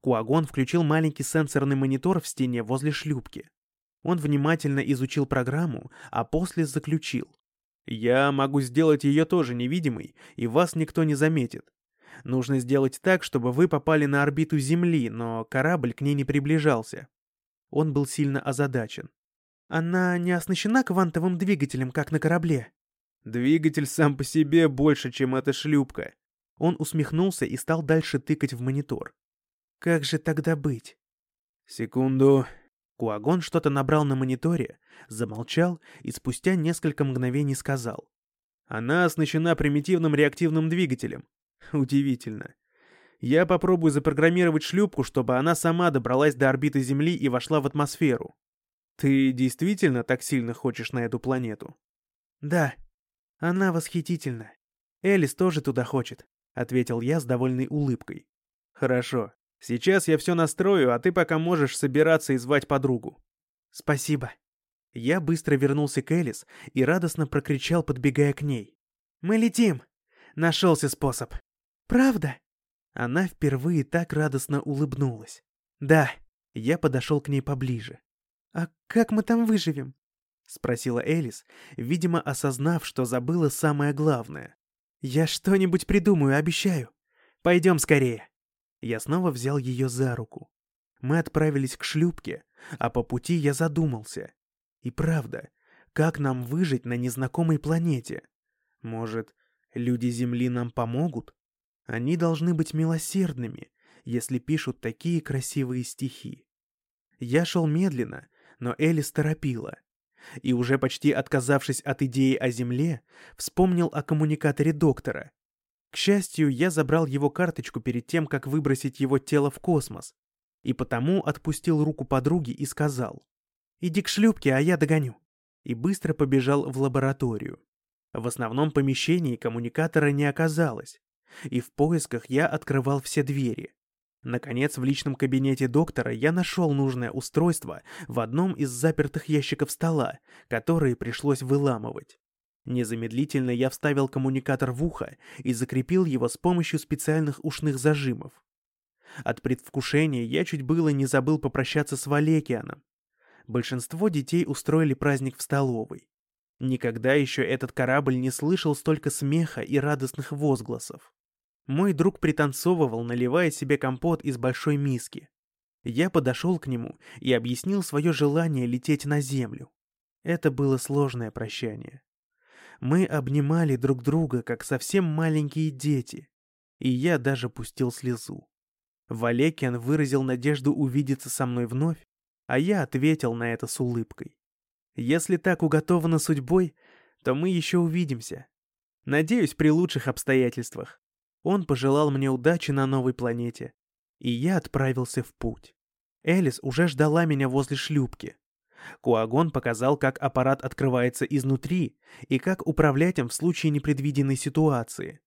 Куагон включил маленький сенсорный монитор в стене возле шлюпки. Он внимательно изучил программу, а после заключил. «Я могу сделать ее тоже невидимой, и вас никто не заметит. Нужно сделать так, чтобы вы попали на орбиту Земли, но корабль к ней не приближался». Он был сильно озадачен. «Она не оснащена квантовым двигателем, как на корабле?» Двигатель сам по себе больше, чем эта шлюпка. Он усмехнулся и стал дальше тыкать в монитор. Как же тогда быть? Секунду. Куагон что-то набрал на мониторе, замолчал и спустя несколько мгновений сказал. Она оснащена примитивным реактивным двигателем. Удивительно. Я попробую запрограммировать шлюпку, чтобы она сама добралась до орбиты Земли и вошла в атмосферу. Ты действительно так сильно хочешь на эту планету? Да, «Она восхитительна. Элис тоже туда хочет», — ответил я с довольной улыбкой. «Хорошо. Сейчас я все настрою, а ты пока можешь собираться и звать подругу». «Спасибо». Я быстро вернулся к Элис и радостно прокричал, подбегая к ней. «Мы летим! Нашелся способ!» «Правда?» Она впервые так радостно улыбнулась. «Да». Я подошел к ней поближе. «А как мы там выживем?» — спросила Элис, видимо, осознав, что забыла самое главное. «Я что-нибудь придумаю, обещаю. Пойдем скорее». Я снова взял ее за руку. Мы отправились к шлюпке, а по пути я задумался. И правда, как нам выжить на незнакомой планете? Может, люди Земли нам помогут? Они должны быть милосердными, если пишут такие красивые стихи. Я шел медленно, но Элис торопила и уже почти отказавшись от идеи о Земле, вспомнил о коммуникаторе доктора. К счастью, я забрал его карточку перед тем, как выбросить его тело в космос, и потому отпустил руку подруги и сказал «Иди к шлюпке, а я догоню», и быстро побежал в лабораторию. В основном помещении коммуникатора не оказалось, и в поисках я открывал все двери. Наконец, в личном кабинете доктора я нашел нужное устройство в одном из запертых ящиков стола, которые пришлось выламывать. Незамедлительно я вставил коммуникатор в ухо и закрепил его с помощью специальных ушных зажимов. От предвкушения я чуть было не забыл попрощаться с Валекианом. Большинство детей устроили праздник в столовой. Никогда еще этот корабль не слышал столько смеха и радостных возгласов. Мой друг пританцовывал, наливая себе компот из большой миски. Я подошел к нему и объяснил свое желание лететь на землю. Это было сложное прощание. Мы обнимали друг друга, как совсем маленькие дети, и я даже пустил слезу. Валекиан выразил надежду увидеться со мной вновь, а я ответил на это с улыбкой. Если так уготовано судьбой, то мы еще увидимся. Надеюсь, при лучших обстоятельствах. Он пожелал мне удачи на новой планете, и я отправился в путь. Элис уже ждала меня возле шлюпки. Куагон показал, как аппарат открывается изнутри и как управлять им в случае непредвиденной ситуации.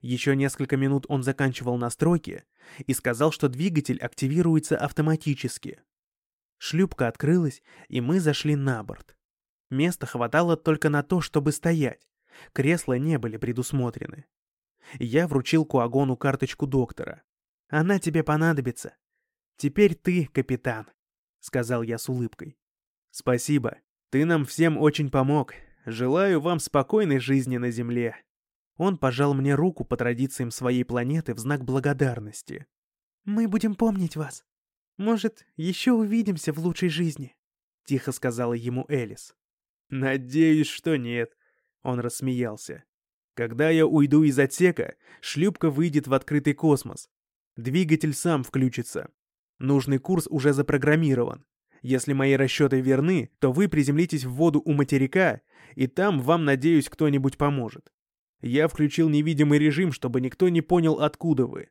Еще несколько минут он заканчивал настройки и сказал, что двигатель активируется автоматически. Шлюпка открылась, и мы зашли на борт. Места хватало только на то, чтобы стоять. Кресла не были предусмотрены. Я вручил Куагону карточку доктора. «Она тебе понадобится. Теперь ты, капитан», — сказал я с улыбкой. «Спасибо. Ты нам всем очень помог. Желаю вам спокойной жизни на Земле». Он пожал мне руку по традициям своей планеты в знак благодарности. «Мы будем помнить вас», «Может, еще увидимся в лучшей жизни», — тихо сказала ему Элис. «Надеюсь, что нет», — он рассмеялся. «Когда я уйду из отсека, шлюпка выйдет в открытый космос. Двигатель сам включится. Нужный курс уже запрограммирован. Если мои расчеты верны, то вы приземлитесь в воду у материка, и там вам, надеюсь, кто-нибудь поможет. Я включил невидимый режим, чтобы никто не понял, откуда вы.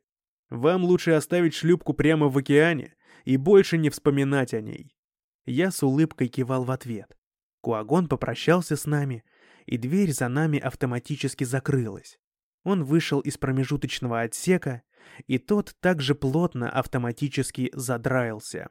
Вам лучше оставить шлюпку прямо в океане, и больше не вспоминать о ней. Я с улыбкой кивал в ответ. Куагон попрощался с нами, и дверь за нами автоматически закрылась. Он вышел из промежуточного отсека, и тот также плотно автоматически задраился.